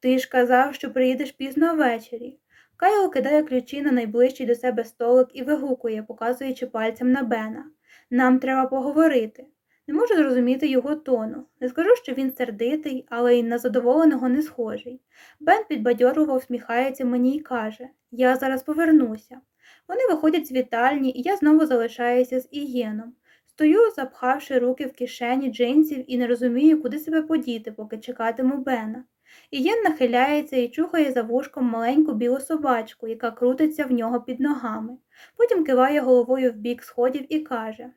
Ти ж казав, що приїдеш пізно ввечері. Кайл кидає ключі на найближчий до себе столик і вигукує, показуючи пальцем на Бена. Нам треба поговорити. Не можу зрозуміти його тону. Не скажу, що він сердитий, але й на задоволеного не схожий. Бен підбадьорливо всміхається мені і каже Я зараз повернуся. Вони виходять з вітальні, і я знову залишаюся з Ієном. Стою, запхавши руки в кишені джинсів і не розумію, куди себе подіти, поки чекатиму Бена. Ієн нахиляється і чухає за вушком маленьку білу собачку, яка крутиться в нього під ногами. Потім киває головою в бік сходів і каже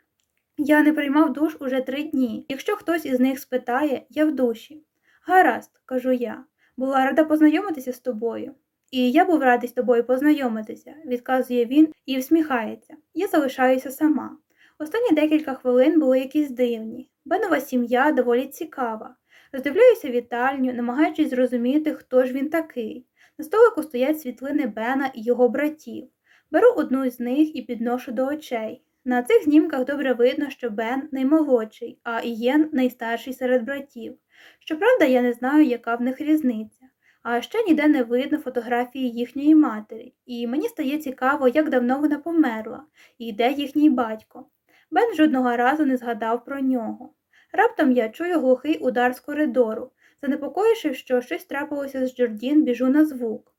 я не приймав душ уже три дні. Якщо хтось із них спитає, я в душі. Гаразд, кажу я, була рада познайомитися з тобою. І я був радий з тобою познайомитися, відказує він і всміхається. Я залишаюся сама. Останні декілька хвилин були якісь дивні. Бенова сім'я доволі цікава. Роздивляюся вітальню, намагаючись зрозуміти, хто ж він такий. На столику стоять світлини Бена і його братів. Беру одну з них і підношу до очей. На цих знімках добре видно, що Бен наймолодший, а Ієн найстарший серед братів. Щоправда, я не знаю, яка в них різниця. А ще ніде не видно фотографії їхньої матері, і мені стає цікаво, як давно вона померла, і де їхній батько. Бен жодного разу не згадав про нього. Раптом я чую глухий удар з коридору, занепокоївши, що щось трапилося з Джордін, біжу на звук.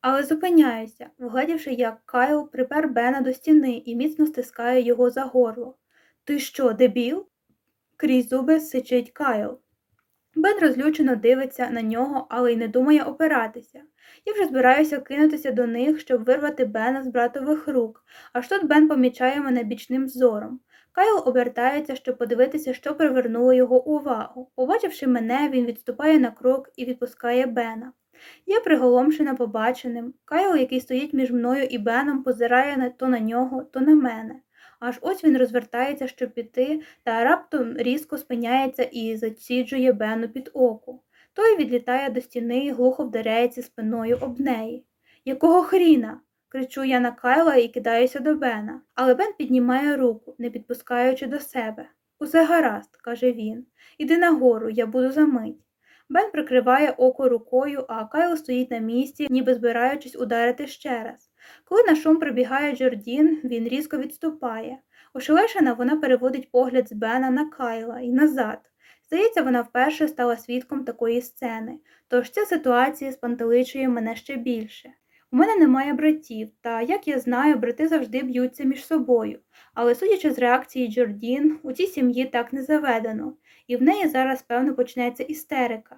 Але зупиняюся, вгледівши, як Кайл припер Бена до стіни і міцно стискає його за горло. Ти що, дебіл? крізь зуби сичить Кайл. Бен розлючено дивиться на нього, але й не думає опиратися. Я вже збираюся кинутися до них, щоб вирвати Бена з братових рук, аж тут Бен помічає мене бічним зором. Кайл обертається, щоб подивитися, що привернуло його увагу. Побачивши мене, він відступає на крок і відпускає Бена. Я приголомшена побаченим. Кайл, який стоїть між мною і Беном, позирає то на нього, то на мене. Аж ось він розвертається, щоб піти, та раптом різко спиняється і заціджує Бену під око. Той відлітає до стіни і глухо вдаряється спиною об неї. Якого хріна? Кричу я на Кайла і кидаюся до Бена, але Бен піднімає руку, не підпускаючи до себе. Усе гаразд, каже він. Іди нагору, я буду за мить. Бен прикриває око рукою, а Кайл стоїть на місці, ніби збираючись ударити ще раз. Коли на шум прибігає Джордін, він різко відступає. Ошелешена вона переводить погляд з Бена на Кайла і назад. Здається, вона вперше стала свідком такої сцени, тож ця ситуація спантеличує мене ще більше. У мене немає братів, та, як я знаю, брати завжди б'ються між собою, але судячи з реакції Джордін, у цій сім'ї так не заведено, і в неї зараз, певно, почнеться істерика.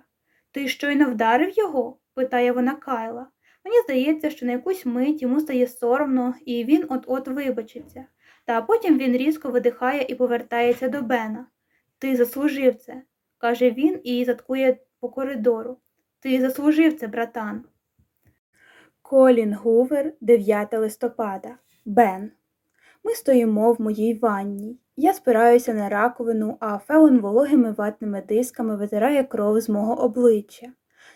Ти щойно вдарив його? питає вона Кайла. Мені здається, що на якусь мить йому стає соромно, і він от-от вибачиться, та потім він різко видихає і повертається до Бена. Ти заслужив це, каже він і заткує по коридору. Ти заслужив це, братан. Колін Гувер, 9 листопада. Бен. Ми стоїмо в моїй ванні. Я спираюся на раковину, а Фелон вологими ватними дисками витирає кров з мого обличчя.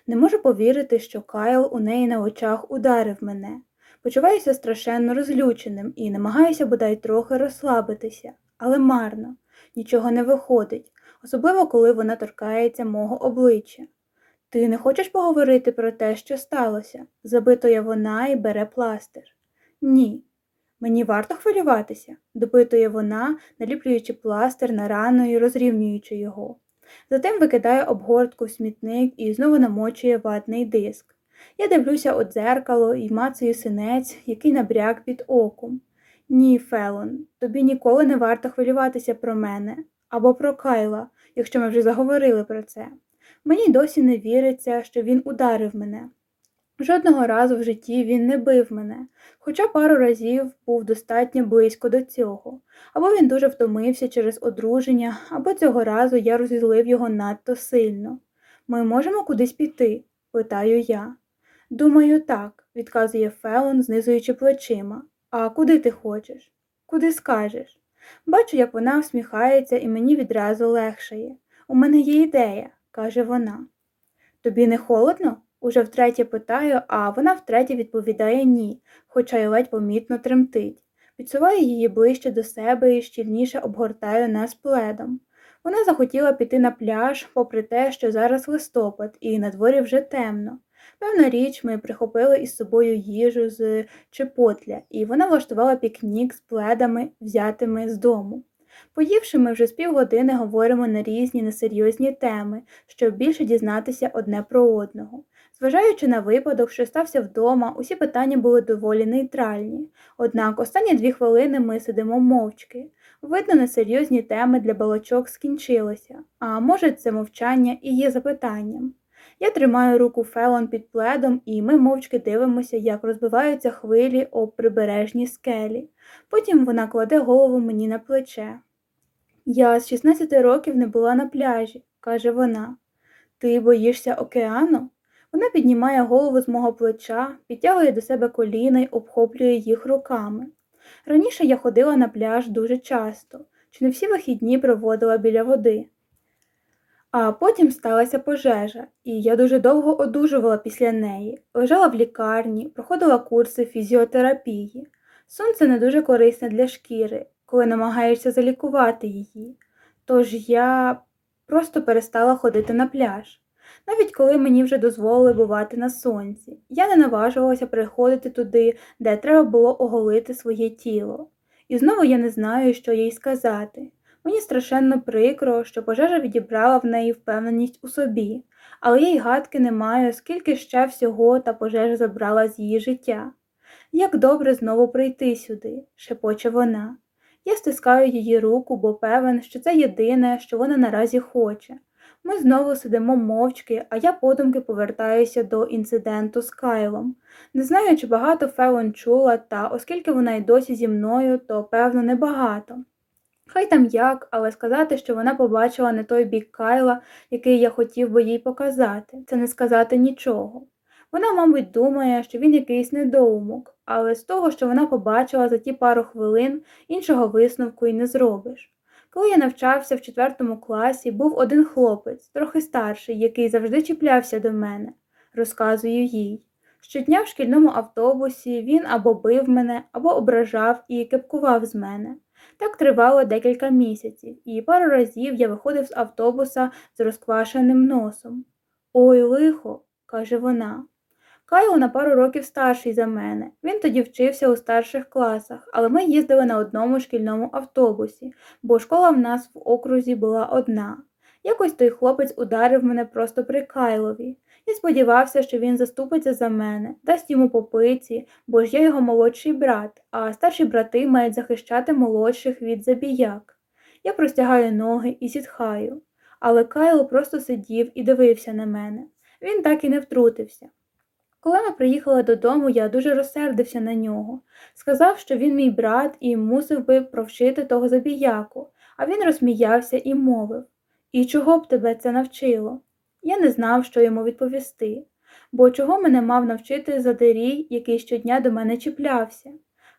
Не можу повірити, що Кайл у неї на очах ударив мене. Почуваюся страшенно розлюченим і намагаюся бодай трохи розслабитися, але марно, нічого не виходить, особливо коли вона торкається мого обличчя. Ти не хочеш поговорити про те, що сталося? запитує вона і бере пластир. Ні. Мені варто хвилюватися, допитує вона, наліплюючи пластир на рану і розрівнюючи його. Затим викидає обгортку в смітник і знову намочує ватний диск. Я дивлюся у дзеркало і мацаю синець, який набряк під оком. Ні, Фелон, тобі ніколи не варто хвилюватися про мене або про Кайла, якщо ми вже заговорили про це. Мені досі не віриться, що він ударив мене. Жодного разу в житті він не бив мене, хоча пару разів був достатньо близько до цього, або він дуже втомився через одруження, або цього разу я розізлив його надто сильно. Ми можемо кудись піти? питаю я. Думаю, так, відказує Фелон, знизуючи плечима. А куди ти хочеш? Куди скажеш? Бачу, як вона всміхається, і мені відразу легшає. У мене є ідея, каже вона. Тобі не холодно? Уже втретє питаю, а вона втретє відповідає ні, хоча й ледь помітно тремтить. Підсуваю її ближче до себе і щільніше обгортаю нас пледом. Вона захотіла піти на пляж, попри те, що зараз листопад, і на дворі вже темно. Певна річ, ми прихопили із собою їжу з Чепотля, і вона влаштувала пікнік з пледами, взятими з дому. Поївши, ми вже з півгодини говоримо на різні несерйозні теми, щоб більше дізнатися одне про одного. Зважаючи на випадок, що стався вдома, усі питання були доволі нейтральні, однак останні дві хвилини ми сидимо мовчки. Видно, несерйозні теми для балачок скінчилися, а може, це мовчання і є запитанням. Я тримаю руку Фелон під пледом, і ми мовчки дивимося, як розбиваються хвилі об прибережній скелі. Потім вона кладе голову мені на плече. Я з 16 років не була на пляжі, каже вона. Ти боїшся океану? Вона піднімає голову з мого плеча, підтягує до себе коліна й обхоплює їх руками. Раніше я ходила на пляж дуже часто, чи не всі вихідні проводила біля води. А потім сталася пожежа, і я дуже довго одужувала після неї, лежала в лікарні, проходила курси фізіотерапії. Сонце не дуже корисне для шкіри, коли намагаєшся залікувати її. Тож я просто перестала ходити на пляж. Навіть коли мені вже дозволили бувати на сонці, я не наважувалася приходити туди, де треба було оголити своє тіло. І знову я не знаю, що їй сказати. Мені страшенно прикро, що пожежа відібрала в неї впевненість у собі, але я й гадки не маю, скільки ще всього та пожежа забрала з її життя. Як добре знову прийти сюди, шепоче вона. Я стискаю її руку, бо певен, що це єдине, що вона наразі хоче. Ми знову сидимо мовчки, а я подумки повертаюся до інциденту з Кайлом. Не знаю, чи багато Фелон чула, та оскільки вона й досі зі мною, то певно небагато. Хай там як, але сказати, що вона побачила не той бік Кайла, який я хотів би їй показати, це не сказати нічого. Вона, мабуть, думає, що він якийсь недоумок, але з того, що вона побачила за ті пару хвилин, іншого висновку й не зробиш. Коли я навчався в четвертому класі, був один хлопець, трохи старший, який завжди чіплявся до мене, розказую їй. Щодня в шкільному автобусі він або бив мене, або ображав і кепкував з мене. Так тривало декілька місяців, і пару разів я виходив з автобуса з розквашеним носом. Ой, лихо, каже вона. Кайло на пару років старший за мене. Він тоді вчився у старших класах, але ми їздили на одному шкільному автобусі, бо школа в нас в окрузі була одна. Якось той хлопець ударив мене просто при Кайлові. Я сподівався, що він заступиться за мене, дасть йому попиці, бо ж я його молодший брат, а старші брати мають захищати молодших від забіяк. Я простягаю ноги і зітхаю, але Кайло просто сидів і дивився на мене. Він так і не втрутився. Коли ми приїхали додому, я дуже розсердився на нього. Сказав, що він мій брат і мусив би провчити того забіяку, а він розсміявся і мовив І чого б тебе це навчило? Я не знав, що йому відповісти, бо чого мене мав навчити задирій, який щодня до мене чіплявся.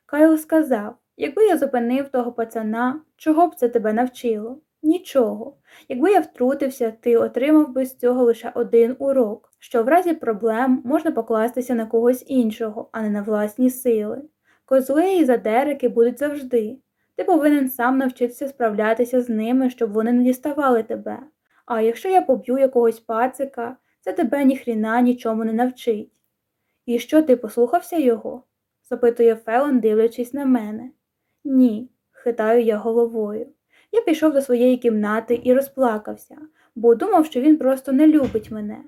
Кайло сказав якби я зупинив того пацана, чого б це тебе навчило? Нічого. Якби я втрутився, ти отримав би з цього лише один урок, що в разі проблем можна покластися на когось іншого, а не на власні сили. Козли і задерики будуть завжди. Ти повинен сам навчитися справлятися з ними, щоб вони не діставали тебе. А якщо я поб'ю якогось пацика, це тебе ніхріна нічому не навчить. І що ти послухався його? запитує Фелон, дивлячись на мене. Ні, хитаю я головою. Я пішов до своєї кімнати і розплакався, бо думав, що він просто не любить мене.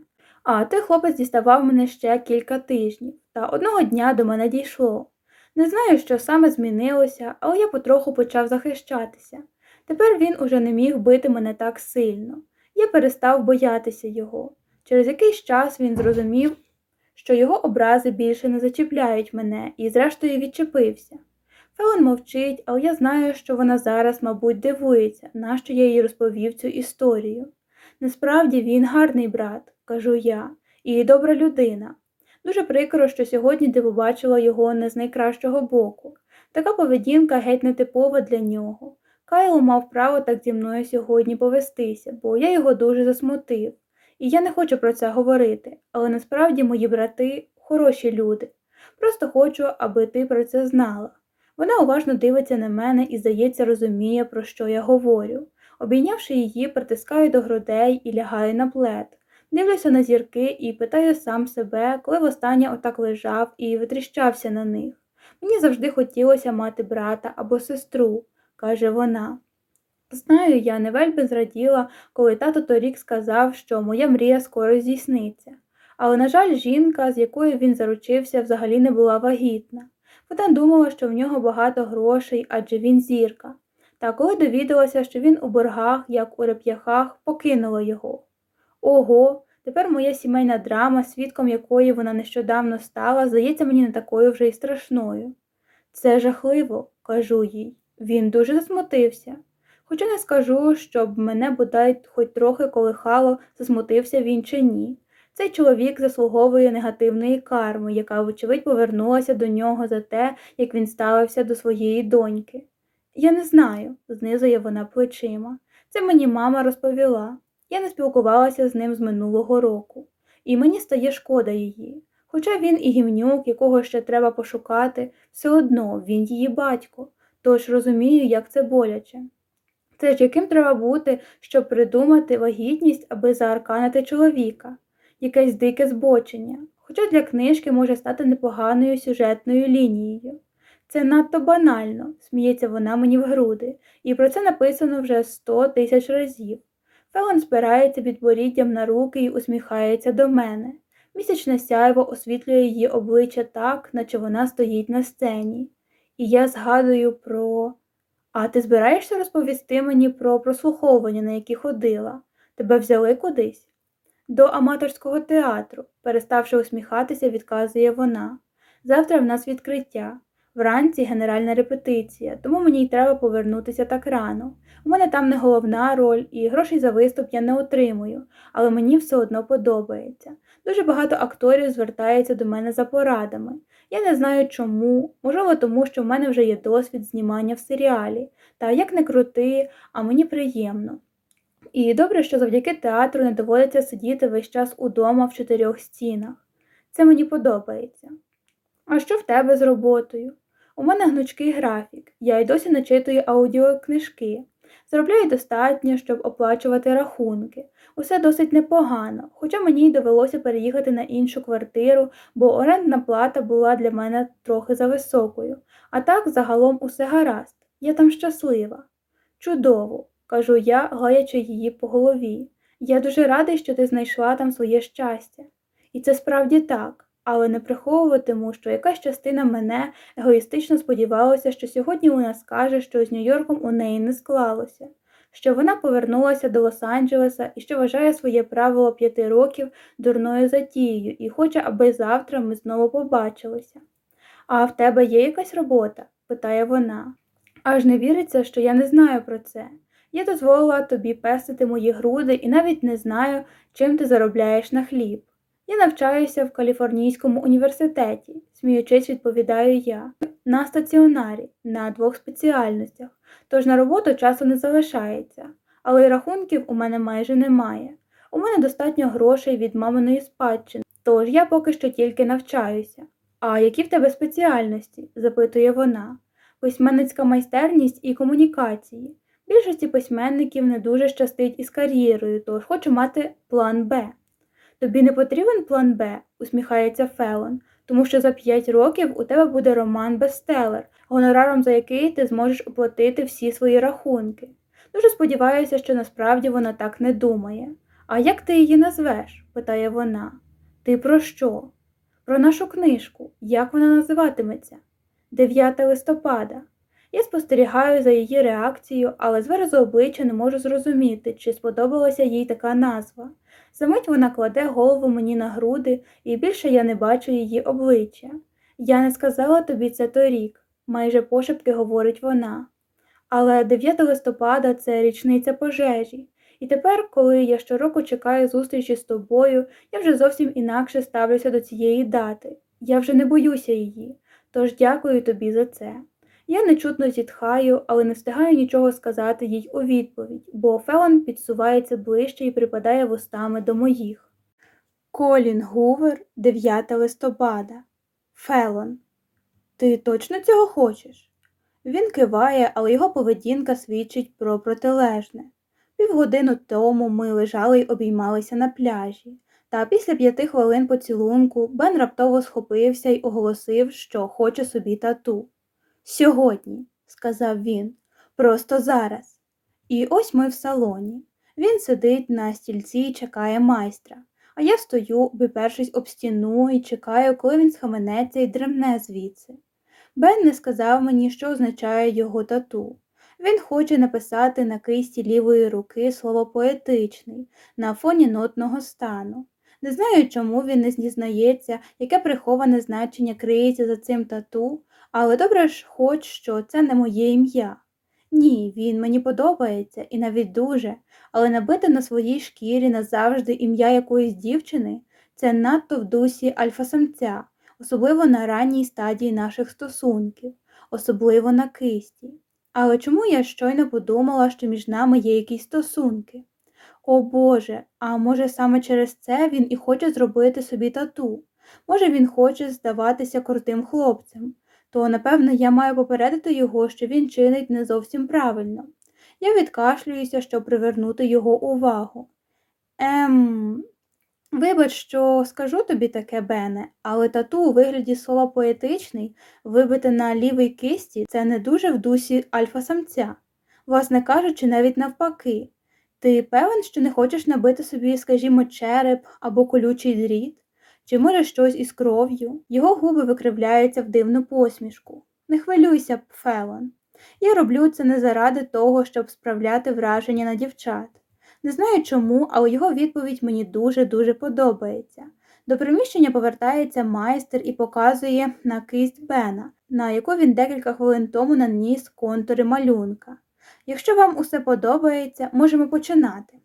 А той хлопець діставав мене ще кілька тижнів, та одного дня до мене дійшло. Не знаю, що саме змінилося, але я потроху почав захищатися. Тепер він уже не міг бити мене так сильно. Я перестав боятися його. Через якийсь час він зрозумів, що його образи більше не зачіпляють мене і, зрештою, відчепився. Фелон мовчить, але я знаю, що вона зараз, мабуть, дивується, нащо я їй розповів цю історію. Насправді він гарний брат, кажу я, і добра людина. Дуже прикро, що сьогодні ти побачила його не з найкращого боку. Така поведінка геть нетипова для нього. Кайло мав право так зі мною сьогодні повестися, бо я його дуже засмутив. І я не хочу про це говорити, але насправді мої брати хороші люди. Просто хочу, аби ти про це знала. Вона уважно дивиться на мене і, здається, розуміє, про що я говорю. Обійнявши її, притискаю до грудей і лягаю на плед. Дивлюся на зірки і питаю сам себе, коли востаннє отак лежав і витріщався на них. Мені завжди хотілося мати брата або сестру, каже вона. Знаю, я не вельми зраділа, коли тато торік сказав, що моя мрія скоро здійсниться. Але, на жаль, жінка, з якою він заручився, взагалі не була вагітна. Вона думала, що в нього багато грошей, адже він зірка. Та коли довідалася, що він у боргах, як у реп'яхах, покинула його. Ого, тепер моя сімейна драма, свідком якої вона нещодавно стала, здається мені не такою вже й страшною. Це жахливо, кажу їй. Він дуже засмутився. Хоча не скажу, щоб мене бодай хоч трохи колихало, засмутився він чи ні. Цей чоловік заслуговує негативної карми, яка, вочевидь, повернулася до нього за те, як він ставився до своєї доньки. Я не знаю, знизує вона плечима. Це мені мама розповіла. Я не спілкувалася з ним з минулого року, і мені стає шкода її. Хоча він і гімнюк, якого ще треба пошукати, все одно він її батько, тож розумію, як це боляче. Це ж яким треба бути, щоб придумати вагітність, аби заарканити чоловіка якесь дике збочення, хоча для книжки може стати непоганою сюжетною лінією. Це надто банально, сміється вона мені в груди, і про це написано вже сто тисяч разів. Фелон спирається підборіддям на руки і усміхається до мене. Місячне сяйво освітлює її обличчя так, наче вона стоїть на сцені. І я згадую про. А ти збираєшся розповісти мені про прослуховування, на які ходила? Тебе взяли кудись? До аматорського театру, переставши усміхатися, відказує вона. Завтра в нас відкриття. Вранці генеральна репетиція, тому мені й треба повернутися так рано. У мене там не головна роль, і грошей за виступ я не отримую, але мені все одно подобається. Дуже багато акторів звертається до мене за порадами. Я не знаю чому, можливо, тому що в мене вже є досвід знімання в серіалі, та як не крути, а мені приємно. І добре, що завдяки театру не доводиться сидіти весь час удома в чотирьох стінах. Це мені подобається. А що в тебе з роботою? У мене гнучкий графік, я й досі начитую аудіокнижки. Заробляю достатньо, щоб оплачувати рахунки. Усе досить непогано, хоча мені й довелося переїхати на іншу квартиру, бо орендна плата була для мене трохи зависокою. А так загалом усе гаразд. Я там щаслива. Чудово. кажу я, гладячи її по голові. Я дуже радий, що ти знайшла там своє щастя. І це справді так, але не приховуватиму, що якась частина мене егоїстично сподівалася, що сьогодні вона скаже, що з Нью-Йорком у неї не склалося, що вона повернулася до Лос-Анджелеса і що вважає своє правило п'яти років дурною затією і хоче, аби завтра ми знову побачилися. А в тебе є якась робота? питає вона. Аж не віриться, що я не знаю про це. Я дозволила тобі пестити мої груди і навіть не знаю, чим ти заробляєш на хліб. Я навчаюся в Каліфорнійському університеті, сміючись, відповідаю я, на стаціонарі, на двох спеціальностях, тож на роботу часу не залишається, але й рахунків у мене майже немає. У мене достатньо грошей від маминої спадщини, тож я поки що тільки навчаюся. А які в тебе спеціальності? запитує вона. Письменницька майстерність і комунікації. Більшості письменників не дуже щастить із кар'єрою, тож хочу мати план Б. Тобі не потрібен план Б, усміхається Фелон, тому що за п'ять років у тебе буде роман бестселер, гонораром за який ти зможеш оплатити всі свої рахунки. Дуже сподіваюся, що насправді вона так не думає. А як ти її назвеш? питає вона. Ти про що? Про нашу книжку. Як вона називатиметься? 9 листопада. Я спостерігаю за її реакцією, але з виразу обличчя не можу зрозуміти, чи сподобалася їй така назва. Замить вона кладе голову мені на груди, і більше я не бачу її обличчя. Я не сказала тобі це торік, майже пошепки говорить вона. Але 9 листопада це річниця пожежі, і тепер, коли я щороку чекаю зустрічі з тобою, я вже зовсім інакше ставлюся до цієї дати. Я вже не боюся її, тож дякую тобі за це. Я нечутно зітхаю, але не встигаю нічого сказати їй у відповідь, бо Фелон підсувається ближче і припадає вустами до моїх. Колін Гувер, 9 листопада. Фелон. Ти точно цього хочеш? Він киває, але його поведінка свідчить про протилежне. Півгодину тому ми лежали й обіймалися на пляжі, та після п'яти хвилин поцілунку Бен раптово схопився й оголосив, що хоче собі тату. Сьогодні, сказав він, просто зараз. І ось ми в салоні. Він сидить на стільці і чекає майстра, а я стою, обіпершись об стіну, і чекаю, коли він схаменеться і дремне звідси. Бен не сказав мені, що означає його тату. Він хоче написати на кисті лівої руки слово поетичний на фоні нотного стану. Не знаю, чому він не зізнається, яке приховане значення криється за цим тату, але добре ж хоч що це не моє ім'я. Ні, він мені подобається і навіть дуже, але набити на своїй шкірі назавжди ім'я якоїсь дівчини це надто в дусі альфа-самця, особливо на ранній стадії наших стосунків, особливо на кисті. Але чому я щойно подумала, що між нами є якісь стосунки? О Боже, а може саме через це він і хоче зробити собі тату? Може, він хоче здаватися крутим хлопцем, то, напевно, я маю попередити його, що він чинить не зовсім правильно. Я відкашлююся, щоб привернути його увагу. Ем, вибач, що скажу тобі таке, Бене, але тату у вигляді слова поетичний, вибите на лівій кисті, це не дуже в дусі альфа-самця. Власне кажучи, навіть навпаки. Ти певен, що не хочеш набити собі, скажімо, череп або колючий дріт? Чи може щось із кров'ю? Його губи викривляються в дивну посмішку. Не хвилюйся, Фелон. Я роблю це не заради того, щоб справляти враження на дівчат. Не знаю чому, але його відповідь мені дуже-дуже подобається. До приміщення повертається майстер і показує на кисть Бена, на яку він декілька хвилин тому наніс контури малюнка. Якщо вам усе подобається, можемо починати.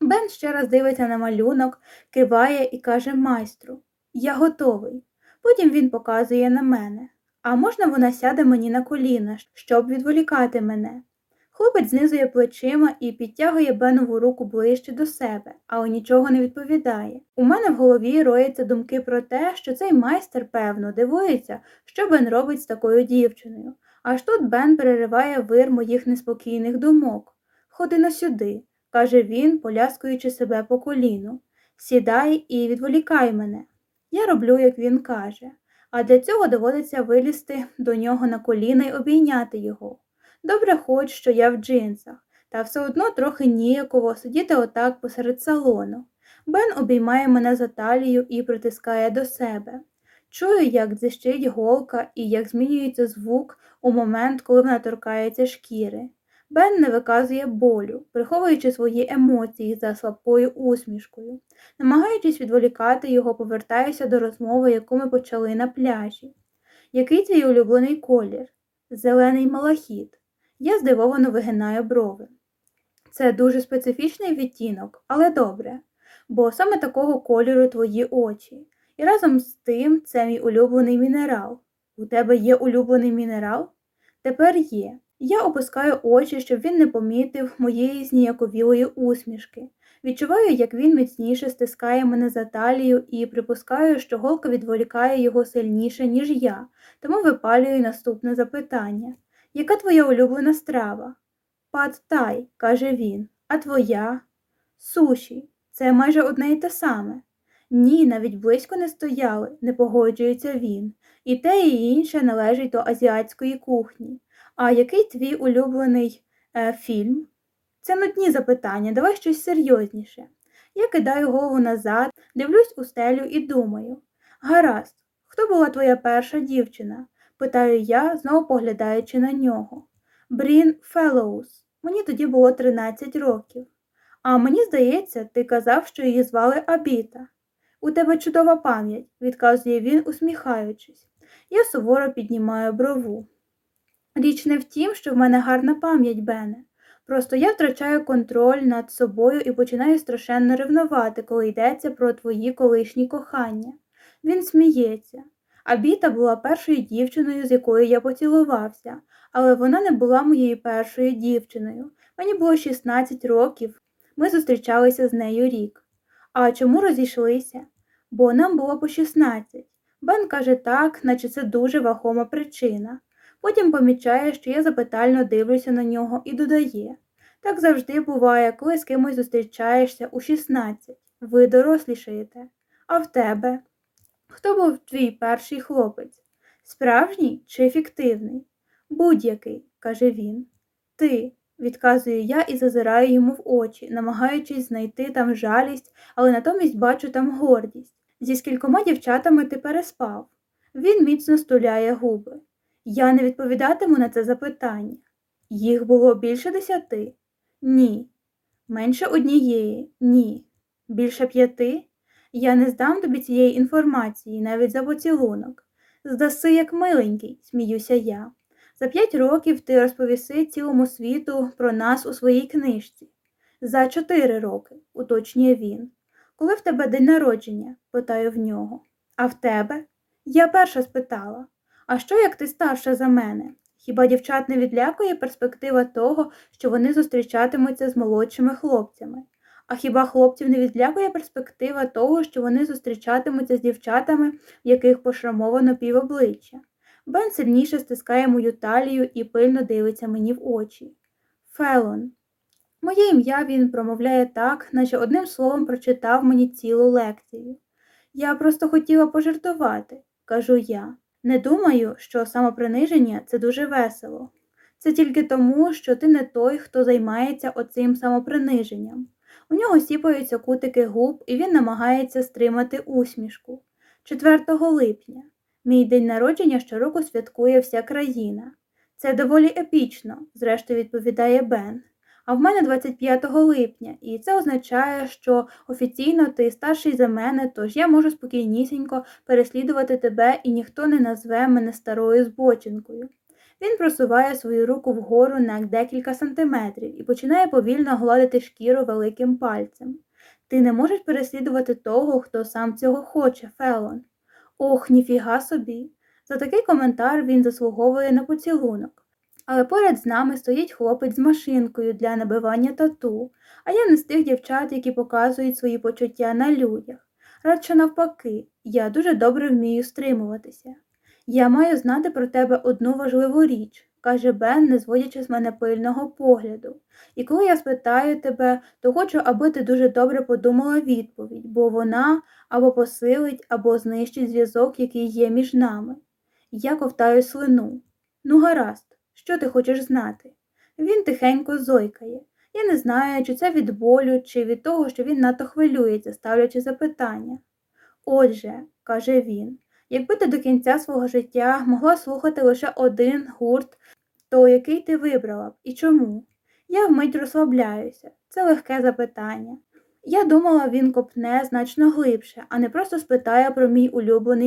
Бен ще раз дивиться на малюнок, киває і каже майстру Я готовий. Потім він показує на мене. А можна вона сяде мені на коліна, щоб відволікати мене? Хлопець знизує плечима і підтягує Бенову руку ближче до себе, але нічого не відповідає. У мене в голові роються думки про те, що цей майстер, певно, дивується, що Бен робить з такою дівчиною. Аж тут Бен перериває вир моїх неспокійних думок. Ходи на сюди каже він, поляскуючи себе по коліну. Сідай і відволікай мене. Я роблю, як він каже, а для цього доводиться вилізти до нього на коліна й обійняти його. Добре хоч, що я в джинсах. Та все одно трохи ніяково сидіти отак посеред салону. Бен обіймає мене за талію і притискає до себе. Чую, як дзищить голка і як змінюється звук у момент, коли вона торкається шкіри. Бен не виказує болю, приховуючи свої емоції за слабкою усмішкою. Намагаючись відволікати його, повертаюся до розмови, яку ми почали на пляжі. Який твій улюблений колір? Зелений малахіт. Я здивовано вигинаю брови. Це дуже специфічний відтінок, але добре, бо саме такого кольору твої очі. І разом з тим це мій улюблений мінерал. У тебе є улюблений мінерал? Тепер є. Я опускаю очі, щоб він не помітив моєї зніяковілої усмішки. Відчуваю, як він міцніше стискає мене за талію і припускаю, що голка відволікає його сильніше, ніж я, тому випалюю наступне запитання. Яка твоя улюблена страва? Пад тай, каже він, а твоя? Суші. Це майже одне й те саме. Ні, навіть близько не стояли, не погоджується він. І те, і інше належить до азіатської кухні. А який твій улюблений е, фільм? Це нудні запитання, давай щось серйозніше. Я кидаю голову назад, дивлюсь у стелю і думаю. Гаразд, хто була твоя перша дівчина? питаю я, знову поглядаючи на нього. Брін Феллоус. Мені тоді було 13 років. А мені здається, ти казав, що її звали Абіта. У тебе чудова пам'ять, відказує він, усміхаючись. Я суворо піднімаю брову. Річ не в тім, що в мене гарна пам'ять, Бене. Просто я втрачаю контроль над собою і починаю страшенно ревнувати, коли йдеться про твої колишні кохання. Він сміється. Абіта була першою дівчиною, з якою я поцілувався, але вона не була моєю першою дівчиною. Мені було 16 років. Ми зустрічалися з нею рік. А чому розійшлися? Бо нам було по 16. Бен каже так, наче це дуже вагома причина. Потім помічає, що я запитально дивлюся на нього і додає так завжди буває, коли з кимось зустрічаєшся у 16. Ви дорослішаєте. А в тебе? Хто був твій перший хлопець? Справжній чи фіктивний? Будь-який, каже він. Ти, відказую я і зазираю йому в очі, намагаючись знайти там жалість, але натомість бачу там гордість. Зі скількома дівчатами ти переспав. Він міцно стуляє губи. Я не відповідатиму на це запитання. Їх було більше десяти? Ні. Менше однієї? Ні. Більше п'яти? Я не здам тобі цієї інформації навіть за поцілунок. Здаси, як миленький, сміюся я. За п'ять років ти розповіси цілому світу про нас у своїй книжці. За чотири роки, уточнює він. Коли в тебе день народження? питаю в нього. А в тебе? Я перша спитала. А що як ти старша за мене? Хіба дівчат не відлякує перспектива того, що вони зустрічатимуться з молодшими хлопцями? А хіба хлопців не відлякує перспектива того, що вони зустрічатимуться з дівчатами, в яких пошрамовано півобличчя? Бен сильніше стискає мою талію і пильно дивиться мені в очі. Фелон. Моє ім'я він промовляє так, наче одним словом прочитав мені цілу лекцію. Я просто хотіла пожартувати, кажу я. Не думаю, що самоприниження це дуже весело. Це тільки тому, що ти не той, хто займається оцим самоприниженням. У нього сіпаються кутики губ, і він намагається стримати усмішку. 4 липня. Мій день народження щороку святкує вся країна. Це доволі епічно, зрештою відповідає Бен. А в мене 25 липня, і це означає, що офіційно ти старший за мене, тож я можу спокійнісінько переслідувати тебе і ніхто не назве мене старою збочинкою. Він просуває свою руку вгору на декілька сантиметрів і починає повільно гладити шкіру великим пальцем. Ти не можеш переслідувати того, хто сам цього хоче, Фелон. Ох, ніфіга собі. За такий коментар він заслуговує на поцілунок. Але поряд з нами стоїть хлопець з машинкою для набивання тату, а я не з тих дівчат, які показують свої почуття на людях. Радше навпаки, я дуже добре вмію стримуватися. Я маю знати про тебе одну важливу річ, каже Бен, не зводячи з мене пильного погляду. І коли я спитаю тебе, то хочу, аби ти дуже добре подумала відповідь, бо вона або посилить, або знищить зв'язок, який є між нами. Я ковтаю слину. Ну, гаразд, що ти хочеш знати? Він тихенько зойкає. Я не знаю, чи це від болю, чи від того, що він надто хвилюється, ставлячи запитання. Отже, каже він, якби ти до кінця свого життя могла слухати лише один гурт, то який ти вибрала б і чому? Я вмить розслабляюся. Це легке запитання. Я думала, він копне значно глибше, а не просто спитає про мій улюблений